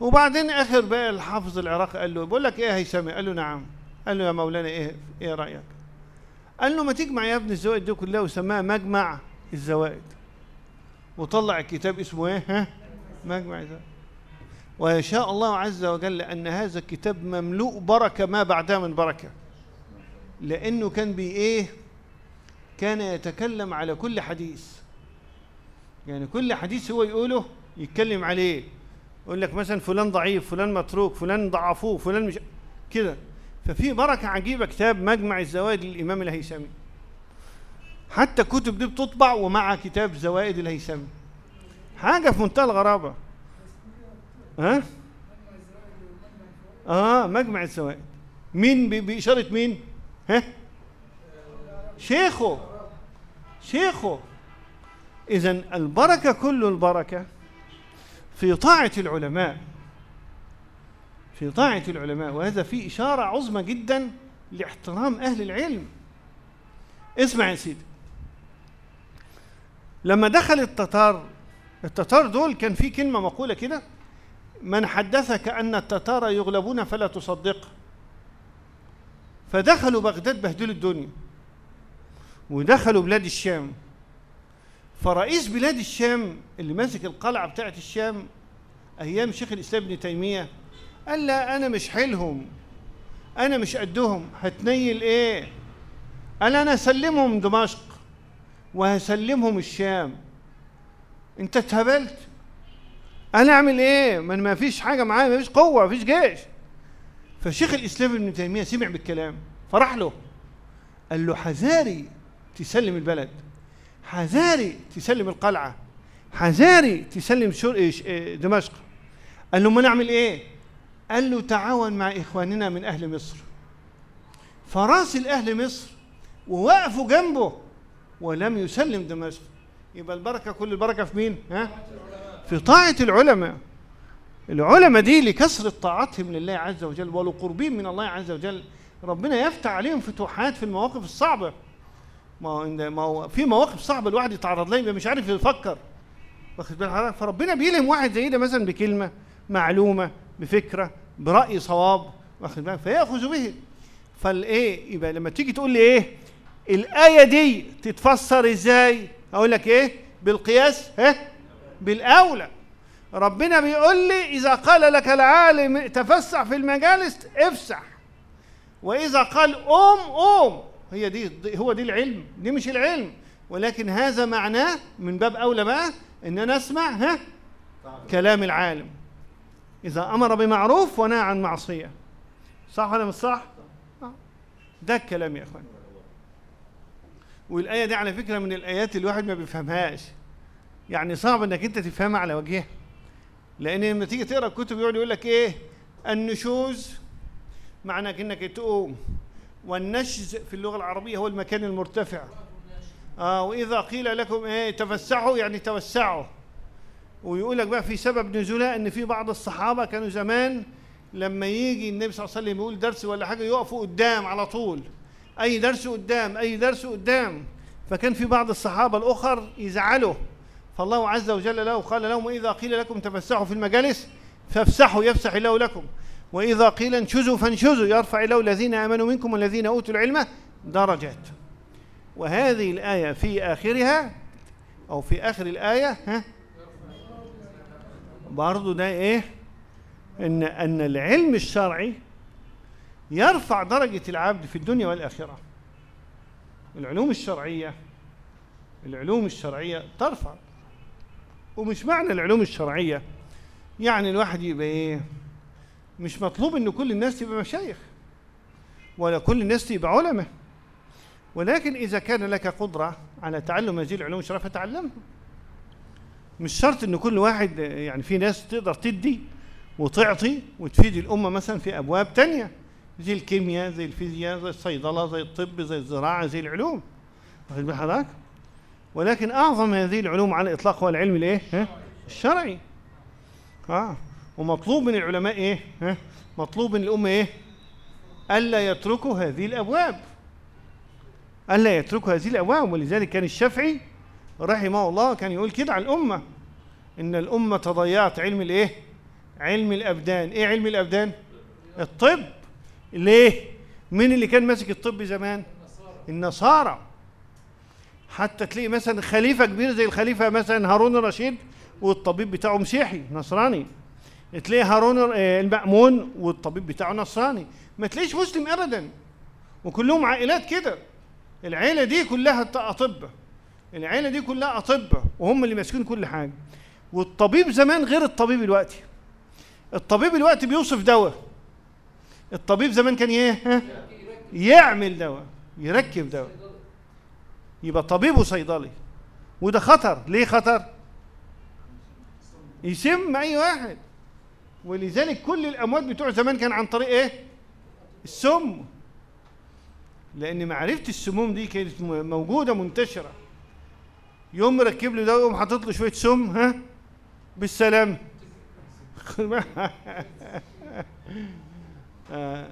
وبعدين آخر بقى الحافظ العراقي قال له بقول لك إيه يا هيثمي قال له نعم. قال له يا مولانا إيه إيه رأيك؟ قال له ما تجمع يا ابني الزوائد دي كلها وسماها مجمع الزوائد. وطلع الكتاب اسمه إيه؟ ها؟ مجمع الزوائد. ويشاء الله عز وجل أن هذا الكتاب مملوء بركة ما بعدها من بركة. لأنه كان بي إيه كان يتكلم على كل حديث. يعني كل حديث هو يقوله يتكلم عليه. يقول لك مثلا فلان ضعيف فلان متروك فلان ضعفوه فلان مش كده. ففي بركة عجيبة كتاب مجمع الزوائد للإمام الهيثمي. حتى الكتب دي بتطبع ومع كتاب زوائد الهيثمي. حاجة في منتهى الغرابة. ها؟ آه مجمع الزوائد. مين بإشارة مين؟ ها؟ شيخه. شيخه. إذا البركة كل البركة في طاعة العلماء في طاعة العلماء وهذا فيه إشارة عظمى جدا لاحترام أهل العلم. اسمع يا سيدي لما دخل التتار التتار دول كان في كلمة مقولة كده من حدثك أن التتار يغلبون فلا تصدقه فدخلوا بغداد بهدلوا الدنيا ودخلوا بلاد الشام. فرئيس بلاد الشام اللي ماسك القلعة بتاعت الشام أيام شيخ الإسلام ابن تيمية قال لا أنا مش حيلهم. أنا مش قدهم. هتنيل إيه؟ قال أنا أسلمهم دمشق وهسلمهم الشام. أنت اتهبلت. أنا أعمل إيه؟ من ما فيش حاجة معايا ما فيش قوة ما فيش جيش. فشيخ الإسلام ابن تيمية سمع بالكلام فراح له. قال له حذاري تسلم البلد. حذاري تسلم القلعة حذاري تسلم شر... إيه، دمشق. قال له ما نعمل إيه؟ قال له تعاون مع إخواننا من أهل مصر. فراسل أهل مصر ووقفوا جنبه ولم يسلم دمشق. يبقى البركة كل البركة في مين؟ ها؟ في طاعة العلماء. العلماء دي لكثرة طاعتهم لله عز وجل ولقربهم من الله عز وجل. ربنا يفتح عليهم فتوحات في المواقف الصعبة. ما هو ما هو في مواقف صعبة الواحد يتعرض لها يبقى مش عارف يفكر. واخد بال؟ حضرتك؟ فربنا بيلهم واحد زي ده مثلا بكلمة معلومة بفكرة برأي صواب واخد بالك فيأخذ به. فالإيه؟ يبقى لما تيجي تقول لي إيه؟ الآية دي تتفسر إزاي؟ أقول لك إيه؟ بالقياس ها بالأولى. ربنا بيقول لي إذا قال لك العالم تفسح في المجالس افسح. وإذا قال قوم قوم هي دي هو دي العلم. دي مش العلم. ولكن هذا معناه من باب أولى بقى إن أنا أسمع ها كلام العالم. إذا أمر بمعروف ونهى عن معصية. صح ولا مش صح؟ آه. ده الكلام يا إخوان. والآية دي على فكرة من الآيات اللي الواحد ما بيفهمهاش. يعني صعب إنك أنت تفهمها على وجهها. لأن لما تيجي تقرأ الكتب يقعد يقول لك إيه؟ النشوز معنى إنك تقوم. والنشز في اللغة العربية هو المكان المرتفع. آه وإذا قيل لكم إيه تفسحوا يعني توسعوا. ويقول لك بقى في سبب نزولها إن في بعض الصحابة كانوا زمان لما يجي النبي صلى الله عليه وسلم يقول درس ولا حاجة يقفوا قدام على طول. أي درس قدام أي درس قدام. فكان في بعض الصحابة الأخر يزعلوا. فالله عز وجل له قال لهم واذا قيل لكم تفسحوا في المجالس فافسحوا يفسح الله لكم. وإذا قيل انشزوا فانشزوا يرفع الله الذين آمنوا منكم والذين أوتوا العلم درجات. وهذه الآية في آخرها أو في آخر الآية ها؟ برضه ده إيه؟ إن أن العلم الشرعي يرفع درجة العبد في الدنيا والآخرة. العلوم الشرعية العلوم الشرعية ترفع. ومش معنى العلوم الشرعية يعني الواحد يبقى إيه؟ مش مطلوب إن كل الناس تبقى مشايخ ولا كل الناس تبقى علماء. ولكن إذا كان لك قدرة على تعلم هذه العلوم الشرعيه فتعلمها مش شرط إن كل واحد يعني في ناس تقدر تدي وتعطي وتفيد الأمة مثلا في أبواب تانية زي الكيمياء زي الفيزياء زي الصيدلة زي الطب زي الزراعة زي العلوم. واخد بال حضرتك ولكن أعظم هذه العلوم على الإطلاق هو العلم الإيه؟ الشرعي. آه. ومطلوب من العلماء إيه؟ ها؟ مطلوب من الأمة إيه؟ ألا يتركوا هذه الأبواب. ألا يتركوا هذه الأبواب. ولذلك كان الشافعي رحمه الله كان يقول كده على الأمة. إن الأمة ضيعت علم الإيه؟ علم الأبدان. إيه علم الأبدان؟ الطب. ليه؟ مين اللي كان ماسك الطب زمان؟ النصارى. حتى تلاقي مثلا خليفة كبير زي الخليفة مثلا هارون الرشيد والطبيب بتاعه مسيحي نصراني. تلاقي هارون آه، المأمون والطبيب بتاعه نصراني ما تلاقيش مسلم ابدا. وكلهم عائلات كده. العيلة دي كلها اطباء العيلة دي كلها اطباء وهم اللي ماسكين كل حاجة. والطبيب زمان غير الطبيب دلوقتي الطبيب دلوقتي بيوصف دواء. الطبيب زمان كان إيه؟ يعمل دواء. يركب دواء. يبقى طبيب وصيدلي. وده خطر. ليه خطر؟ يسم أي واحد. ولذلك كل الأموات بتوع زمان كان عن طريق إيه؟ السم. لأن معرفة السموم دي كانت موجودة منتشرة. يوم مركب له ده يقوم حاطط له شوية سم ها؟ بالسلام. *laughs* آه.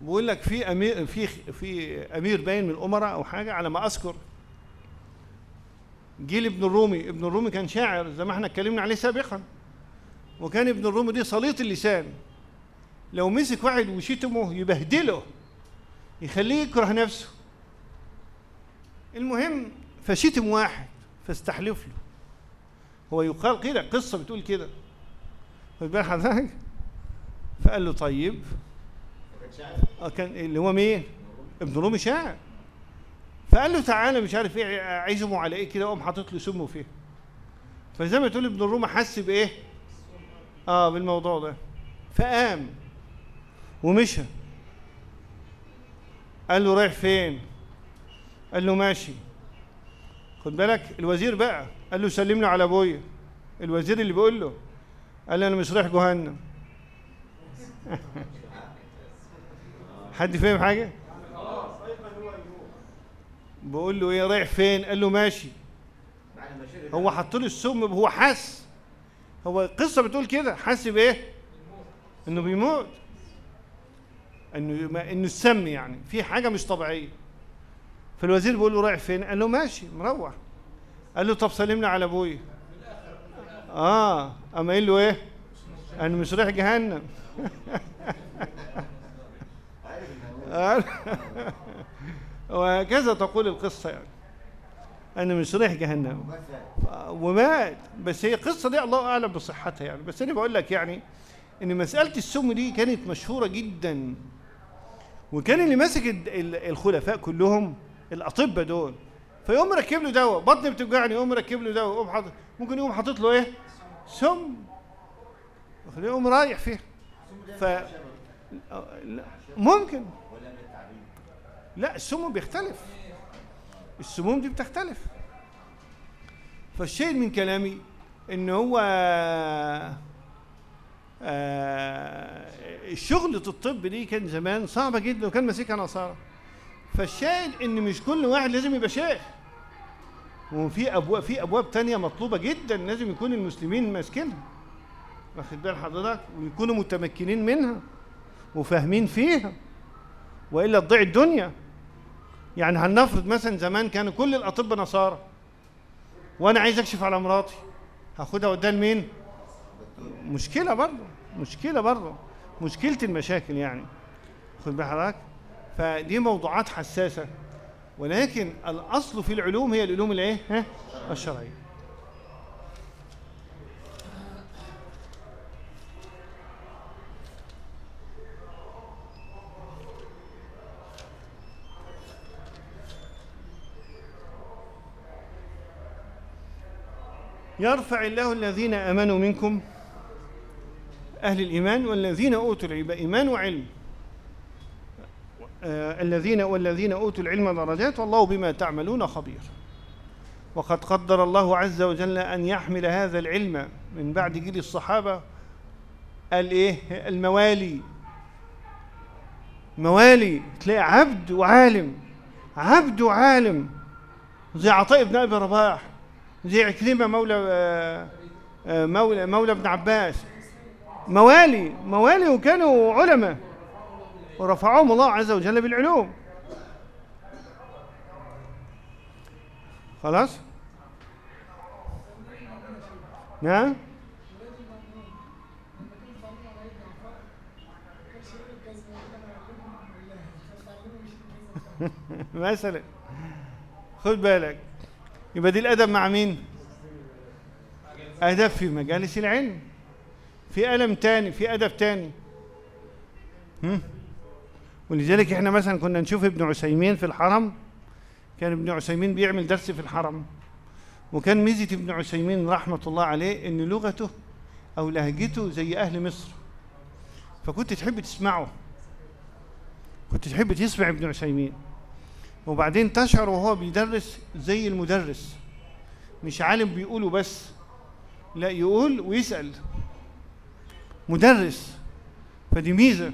بقول لك في امير في في أمير باين من الأمراء أو حاجة على ما أذكر. جيل ابن الرومي ابن الرومي كان شاعر زي ما إحنا اتكلمنا عليه سابقا. وكان ابن الرومي دي سليط اللسان. لو مسك واحد وشتمه يبهدله يخليه يكره نفسه. المهم فشتم واحد فاستحلف له. هو يقال كده قصة بتقول كده. خد بال حضرتك؟ فقال له طيب. آه، كان اللي هو مين؟ ابن رومي شاعر. فقال له تعالى مش عارف إيه عزمه على إيه كده وقام حاطط له سمه فيه. فزي ما تقول ابن الرومي حس بإيه؟ آه بالموضوع ده. فقام ومشى. قال له رايح فين؟ قال له ماشي. خد بالك الوزير بقى قال له سلمني على أبويا. الوزير اللي بيقول له قال له أنا مش رايح جهنم. *laughs* حد فاهم حاجة؟ بقول له إيه رايح فين؟ قال له ماشي. هو حط له السم هو حس هو القصة بتقول كده حس بإيه؟ إنه بيموت. إنه إنه السم يعني في حاجة مش طبيعية. فالوزير بيقول له رايح فين؟ قال له ماشي مروح. قال له طب سلمنا على ابويا آه اما قال له إيه؟ أنا مش رايح جهنم. *laughs* وهكذا تقول القصة يعني. أنا مش رايح جهنم. ومات بس هي القصة دي الله أعلم بصحتها يعني. بس أنا بقول لك يعني إن مسألة السم دي كانت مشهورة جدا. وكان اللي ماسك ال- ال- الخلفاء كلهم الأطباء دول. فيقوم مركب له دواء. بطني بتوجعني. يقوم مركب له دواء. يقوم حاطط ممكن يقوم حاطط له إيه؟ سم. يقوم رايح فيه. ف ممكن. من لا السموم بيختلف. السموم دي بتختلف. فالشيء من كلامي إن هو آه، شغلة الطب دي كان زمان صعبة جدا وكان ماسكها نصارى. فالشاهد إن مش كل واحد لازم يبقى شيخ وفي أبواب في أبواب تانية مطلوبة جدا لازم يكون المسلمين ماسكينها. واخد بال حضرتك؟ ويكونوا متمكنين منها وفاهمين فيها. وإلا تضيع الدنيا. يعني هنفرض مثلا زمان كانوا كل الأطباء نصارى وأنا عايز أكشف على مراتي هاخدها وديها لمين مشكلة برضه مشكلة برضه مشكلة المشاكل يعني. خد بال حضرتك. فدي موضوعات حساسة ولكن الأصل في العلوم هي العلوم الإيه؟ الشرعية. يرفع الله الذين آمنوا منكم أهل الإيمان والذين أوتوا العلم إيمان وعلم. آه الذين والذين أوتوا العلم درجات والله بما تعملون خبير. وقد قدر الله عز وجل أن يحمل هذا العلم من بعد جيل الصحابة الايه الموالي. موالي تلاقي عبد وعالم عبد وعالم. زي عطاء بن أبي رباح. زي عكرمة مولى آه، آه، مولى مولى ابن عباس. موالي موالي وكانوا علماء ورفعهم الله عز وجل بالعلوم. خلاص؟ نعم؟ *laughs* مثلا خد بالك. يبقى دي الأدب مع مين؟ أدب في مجالس العلم. في ألم تاني في أدب تاني. هم؟ ولذلك إحنا مثلا كنا نشوف ابن عثيمين في الحرم. كان ابن عثيمين بيعمل درس في الحرم. وكان ميزة ابن عثيمين رحمة الله عليه إن لغته أو لهجته زي أهل مصر. فكنت تحب تسمعه. كنت تحب تسمع ابن عثيمين. وبعدين تشعر وهو بيدرس زي المدرس. مش عالم بيقوله بس لا يقول ويسأل. مدرس. فدي ميزة.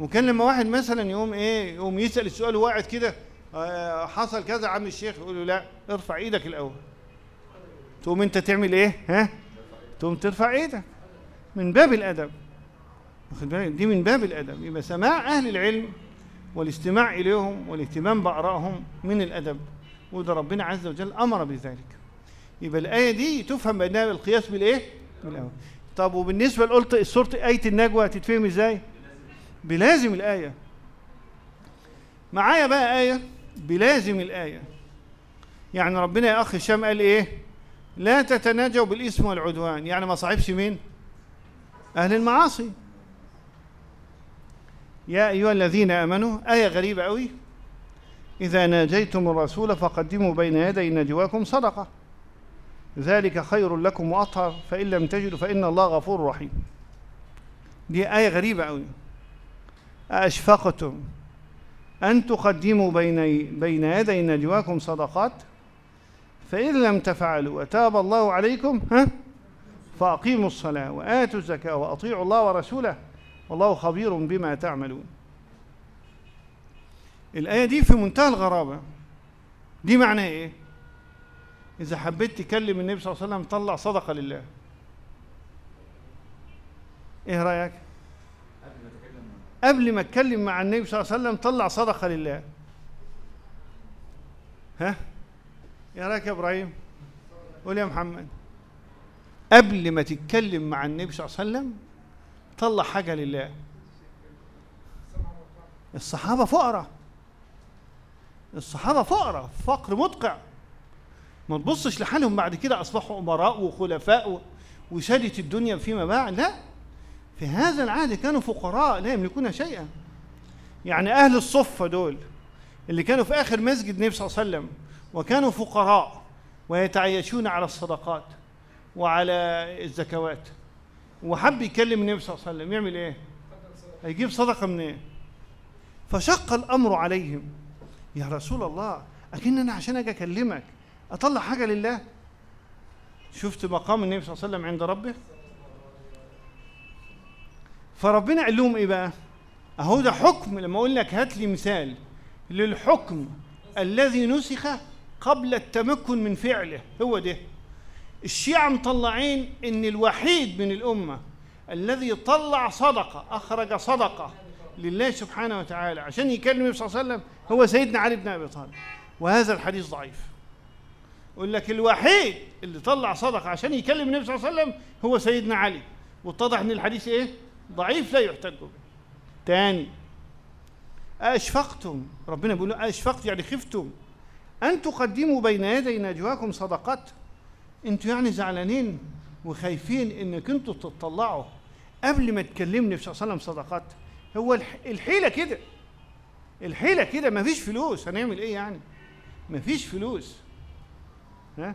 وكان لما واحد مثلا يقوم إيه يقوم يسأل السؤال وهو قاعد كده آه، حصل كذا عم الشيخ يقول له لا ارفع إيدك الأول. تقوم أنت تعمل إيه؟ ها؟ تقوم ترفع إيدك. من باب الأدب. واخد بالك؟ دي من باب الأدب. يبقى سماع أهل العلم والاستماع إليهم والاهتمام بآرائهم من الأدب وده ربنا عز وجل أمر بذلك. يبقى الآية دي تفهم بأنها بالقياس بالايه بالاول طب وبالنسبة لقلت سورة آية النجوى هتتفهم إزاي؟ بلازم الآية. معايا بقى آية بلازم الآية. يعني ربنا يا أخي هشام قال إيه؟ لا تتناجوا بالإثم والعدوان. يعني ما صاحبش مين؟ أهل المعاصي. يا أيها الذين آمنوا آية غريبة أوي. إذا ناجيتم الرسول فقدموا بين يدي نجواكم صدقة. ذلك خير لكم وأطهر. فإن لم تجدوا فإن الله غفور رحيم. دي آية غريبة أوي. أشفقتم أن تقدموا بين بين يدي نجواكم صدقات؟ فإن لم تفعلوا وتاب الله عليكم ها؟ فأقيموا الصلاة وآتوا الزكاة وأطيعوا الله ورسوله. والله خبير بما تعملون. الآية دي في منتهى الغرابة. دي معناها إيه؟ إذا حبيت تكلم النبي صلى الله عليه وسلم طلع صدقة لله. إيه رأيك؟ قبل ما اتكلم مع النبي صلى الله عليه وسلم طلع صدقة لله. ها؟ يا رأيك يا إبراهيم؟ قول يا محمد. قبل ما تتكلم مع النبي صلى الله عليه وسلم طلع حاجة لله. الصحابة فقراء الصحابة فقراء فقر مدقع. ما تبصش لحالهم بعد كده أصبحوا أمراء وخلفاء و- وسادة الدنيا فيما بعد. لا في هذا العهد كانوا فقراء لا يملكون شيئا. يعني أهل الصفة دول اللي كانوا في آخر مسجد النبي صلى الله عليه وسلم وكانوا فقراء ويتعايشون على الصدقات وعلى الزكوات. وحب يكلم النبي صلى الله عليه وسلم يعمل إيه؟ هيجيب صدقة من إيه؟ فشق الأمر عليهم. يا رسول الله أكن أنا عشان أجي أكلمك. أطلع حاجة لله؟ شفت مقام النبي صلى الله عليه وسلم عند ربه؟ فربنا قال لهم إيه بقى؟ أهو ده حكم. لما أقول لك هات لي مثال للحكم الذي نسخ قبل التمكن من فعله. هو ده. الشيعة مطلعين إن الوحيد من الأمة الذي طلع صدقة أخرج صدقة لله سبحانه وتعالى عشان يكلم النبي صلى الله عليه وسلم هو سيدنا علي بن أبي طالب. وهذا الحديث ضعيف. يقول لك الوحيد اللي طلع صدقة عشان يكلم النبي صلى الله عليه وسلم هو سيدنا علي. واتضح إن الحديث إيه؟ ضعيف لا يحتج به. تاني أشفقتم ربنا بيقول أشفقت يعني خفتم أن تقدموا بين يدي نجواكم صدقات. أنتوا يعني زعلانين وخايفين إنك أنتوا تطلعوا قبل ما تكلمني صلى الله عليه وسلم صدقات؟ هو الح- الحيلة كده. الحيلة كده مفيش فلوس. هنعمل إيه يعني؟ مفيش فلوس. ها؟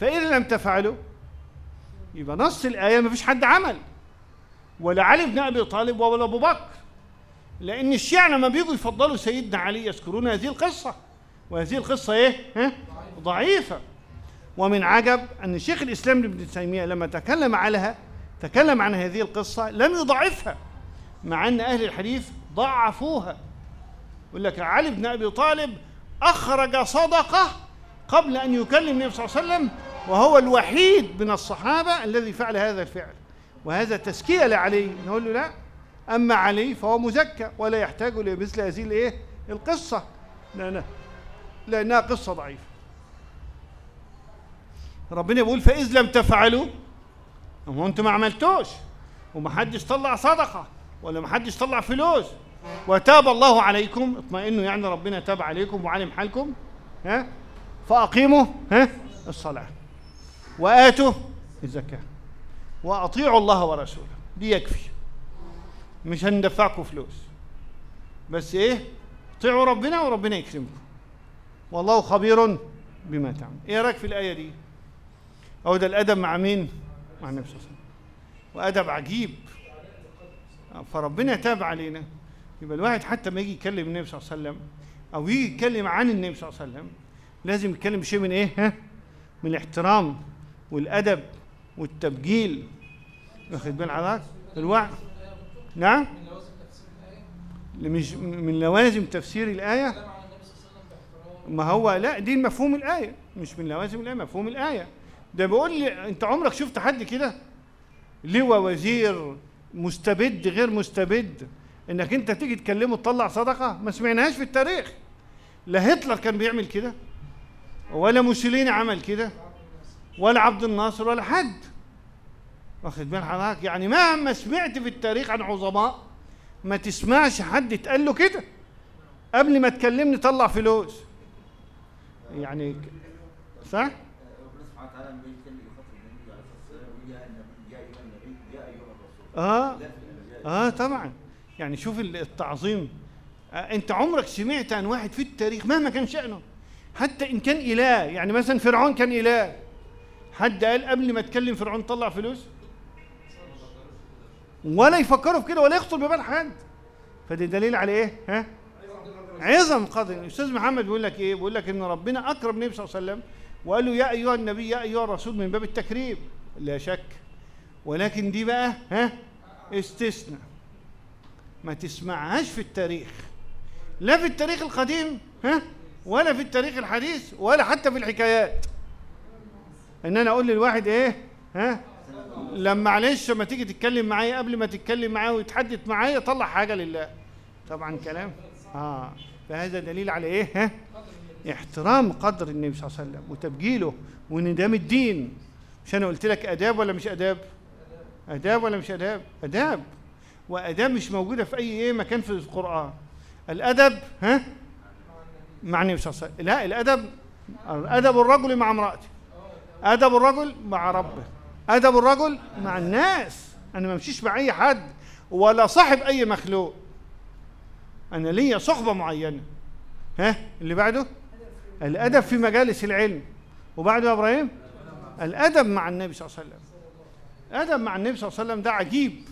فإن لم تفعلوا يبقى نص الآية مفيش حد عمل. ولا علي بن أبي طالب ولا أبو بكر. لأن الشيعة لما بيجوا يفضلوا سيدنا علي يذكرون هذه القصة. وهذه القصة إيه؟ ها؟ ضعيفة. ومن عجب أن شيخ الإسلام ابن تيمية لما تكلم عليها تكلم عن هذه القصة لم يضعفها مع أن أهل الحديث ضعفوها. يقول لك علي بن أبي طالب أخرج صدقة قبل أن يكلم النبي صلى الله عليه وسلم وهو الوحيد من الصحابة الذي فعل هذا الفعل. وهذا تزكية لعلي. نقول له لا أما علي فهو مزكى ولا يحتاج لمثل هذه الإيه؟ القصة. لأنها, لأنها قصة ضعيفة. ربنا بيقول فإذ لم تفعلوا هو أنتم ما عملتوش ومحدش طلع صدقة ولا محدش طلع فلوس. وتاب الله عليكم اطمئنوا يعني ربنا تاب عليكم وعلم حالكم ها؟ فأقيموا ها؟ الصلاة. وآتوا الزكاة. وأطيعوا الله ورسوله. دي يكفي. مش هندفعكم فلوس. بس إيه؟ اطيعوا ربنا وربنا يكرمكم. والله خبير بما تعمل إيه رأيك في الآية دي؟ أو ده الأدب مع مين؟ مع النبي صلى الله عليه وسلم. وأدب عجيب. فربنا تاب علينا. يبقى الواحد حتى ما يجي يكلم النبي صلى الله عليه وسلم أو يجي يتكلم عن النبي صلى الله عليه وسلم لازم يتكلم بشيء من ها؟ من الاحترام والأدب والتبجيل. واخد بال حضرتك الوعي نعم؟ مش من لوازم تفسير الآية؟ ما هو لا دي مفهوم الآية. مش من لوازم الآية مفهوم الآية. ده بيقول لي أنت عمرك شفت حد كده؟ لواء وزير مستبد غير مستبد؟ انك انت تيجي تكلمه تطلع صدقة؟ ما سمعناهاش في التاريخ. لا هتلر كان بيعمل كده ولا موسوليني عمل كده ولا عبد الناصر ولا حد. واخد بال حضرتك؟ يعني مهما سمعت في التاريخ عن عظماء ما تسمعش حد اتقال له كده. قبل ما تكلمني طلع فلوس. يعني صح؟ ربنا سبحانه وتعالى لما يجي يكلم يخاطب النبي عليه الصلاة والسلام يقول يا النبي يا أيها النبي يا أيها الرسول. آه. آه طبعا. يعني شوف ال- التعظيم. آه، أنت عمرك سمعت عن واحد في التاريخ مهما كان شأنه؟ حتى إن كان إله. يعني مثلا فرعون كان إله. حد قال قبل ما تكلم فرعون طلع فلوس؟ ولا يفكروا في كده ولا يخطر ببال حد. فده دليل على إيه؟ ها؟ عظم قدر الأستاذ محمد بيقول لك إيه؟ بيقول لك إن ربنا اكرم النبي صلى الله عليه وسلم وقال له يا أيها النبي يا أيها الرسول من باب التكريم. لا شك. ولكن دي بقى ها؟ استثناء. ما تسمعهاش في التاريخ. لا في التاريخ القديم ها؟ ولا في التاريخ الحديث ولا حتى في الحكايات. إن أنا أقول للواحد إيه ها؟ لما معلش لما تيجي تتكلم معايا قبل ما تتكلم معايا ويتحدث معايا طلع حاجة لله. طبعا كلام. آه. فهذا دليل على إيه ها؟ احترام قدر النبي صلى الله عليه وسلم وتبجيله من الدين. مش أنا قلت لك آداب ولا مش آداب؟ آداب ولا مش آداب؟ آداب. وآداب مش موجودة في أي مكان في القرآن. الأدب ها؟ مع النبي صلى الله عليه وسلم. لا الأدب ادب الرجل مع امرأته. أدب الرجل مع ربه. أدب الرجل مع الناس. أنا ما امشيش مع أي حد ولا صاحب أي مخلوق. أنا ليا صحبة معينة. ها؟ اللي بعده؟ الأدب في مجالس العلم. وبعده يا إبراهيم الأدب مع النبي صلى الله عليه وسلم. الادب مع النبي صلى الله عليه وسلم ده عجيب.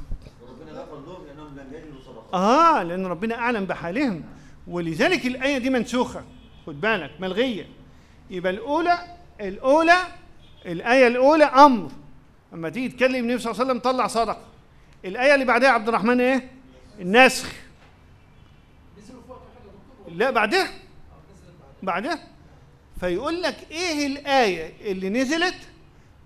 آه لأن ربنا أعلم بحالهم. ولذلك الآية دي منسوخة. خد بالك ملغية. يبقى الأولى الأولى الآية الأولى أمر. أما تيجي تكلم النبي صلى الله عليه وسلم طلع صدقة. الآية اللي بعدها عبد الرحمن إيه؟ النسخ لا بعدها. بعدها. فيقول لك إيه الآية اللي نزلت؟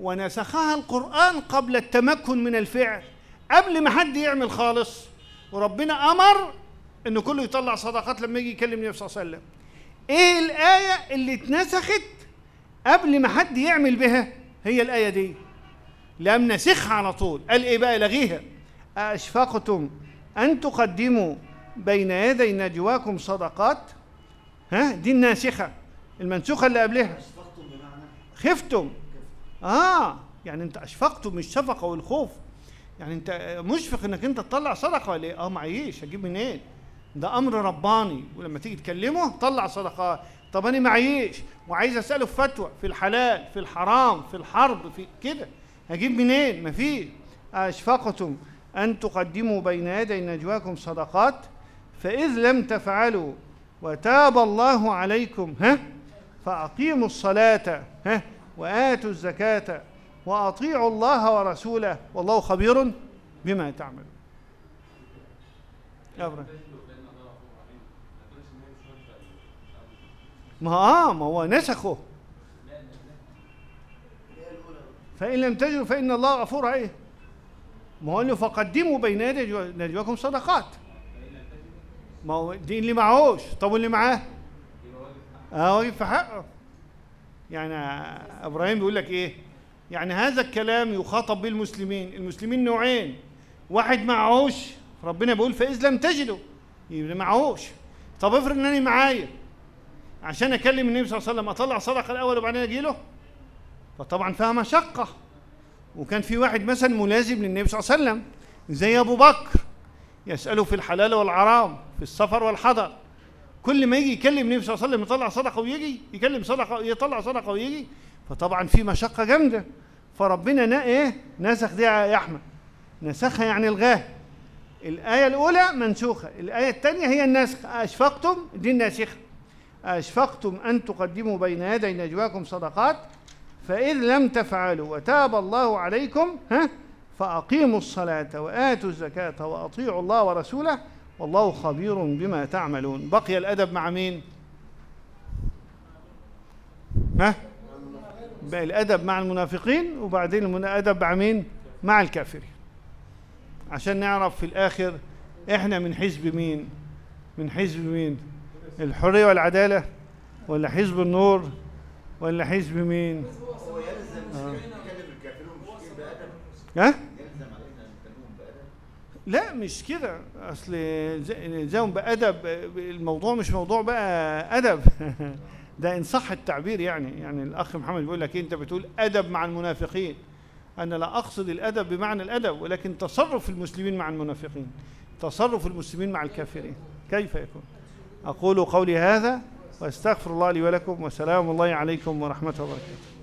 ونسخها القرآن قبل التمكن من الفعل قبل ما حد يعمل خالص. وربنا أمر ان كله يطلع صدقات لما يجي يكلم النبي صلى الله عليه وسلم. إيه الآية اللي اتنسخت قبل ما حد يعمل بها؟ هي الآية دي. لم نسخها على طول. قال إيه بقى؟ لغيها أشفقتم أن تقدموا بين يدي نجواكم صدقات؟ ها؟ دي الناسخة. المنسوخة اللي قبلها. خفتم. آه يعني أنت أشفقتم من الشفقة والخوف. يعني أنت مشفق إنك أنت تطلع صدقة ولا إيه آه معيش أجيب منين؟ ده أمر رباني. ولما تيجي تكلمه طلع صدقات طب أنا معيش وعايز أسأله في فتوى في الحلال في الحرام في الحرب في كده. هجيب منين؟ مفيش. أشفقتم أن تقدموا بين يدي نجواكم صدقات فإذ لم تفعلوا وتاب الله عليكم. ها؟ فأقيموا الصلاة ها وآتوا الزكاة وأطيعوا الله ورسوله. والله خبير بما تعملون. يا إبراهيم. ما آه ما هو نسخه. فإن لم تجدوا فإن الله غفور رحيم. ما هو فقدموا بين يدي نجوا- نجواكم صدقات. ما هو دي اللي معهوش. طب واللي معاه؟ آه في حقه. يعني إبراهيم بيقول لك إيه؟ يعني هذا الكلام يخاطب به المسلمين. المسلمين نوعين. واحد معهوش ربنا بيقول فإذ لم تجدوا يبقى معهوش. طب افرض إن أنا معايا. عشان أكلم النبي صلى الله عليه وسلم أطلع صدقه الأول وبعدين أجي له؟ فطبعا فيها مشقة. وكان في واحد مثلا ملازم للنبي صلى الله عليه وسلم زي أبو بكر يسأله في الحلال والحرام في السفر والحضر. كل ما يجي يكلم النبي صلى الله عليه وسلم يطلع صدقة ويجي يكلم صدقة يطلع صدقة ويجي. فطبعا في مشقة جامدة. فربنا نا إيه؟ نسخ دي يا أحمد. نسخها يعني الغاة. الآية الأولى منسوخة. الآية الثانية هي النسخ. أشفقتم؟ دي الناسخة. أشفقتم أن تقدموا بين يدي نجواكم صدقات فإذ لم تفعلوا. وتاب الله عليكم ها؟ فأقيموا الصلاة وآتوا الزكاة وأطيعوا الله ورسوله. والله خبير بما تعملون بقي الأدب مع مين؟ ها؟ بقى الأدب مع المنافقين وبعدين الأدب مع مين؟ مع الكافرين عشان نعرف في الآخر إحنا من حزب مين؟ من حزب مين؟ الحرية والعدالة ولا حزب النور ولا حزب مين؟ ها علينا ان نكلمهم بأدب لا مش كده. أصل زيهم بأدب الموضوع مش موضوع بقى أدب. *laughs* ده إن صح التعبير يعني. يعني الأخ محمد بيقول لك إيه؟ أنت بتقول أدب مع المنافقين. أنا لا أقصد الأدب بمعنى الأدب ولكن تصرف المسلمين مع المنافقين. تصرف المسلمين مع الكافرين. كيف يكون؟ أقول قولي هذا وأستغفر الله لي ولكم وسلام الله عليكم ورحمة الله وبركاته.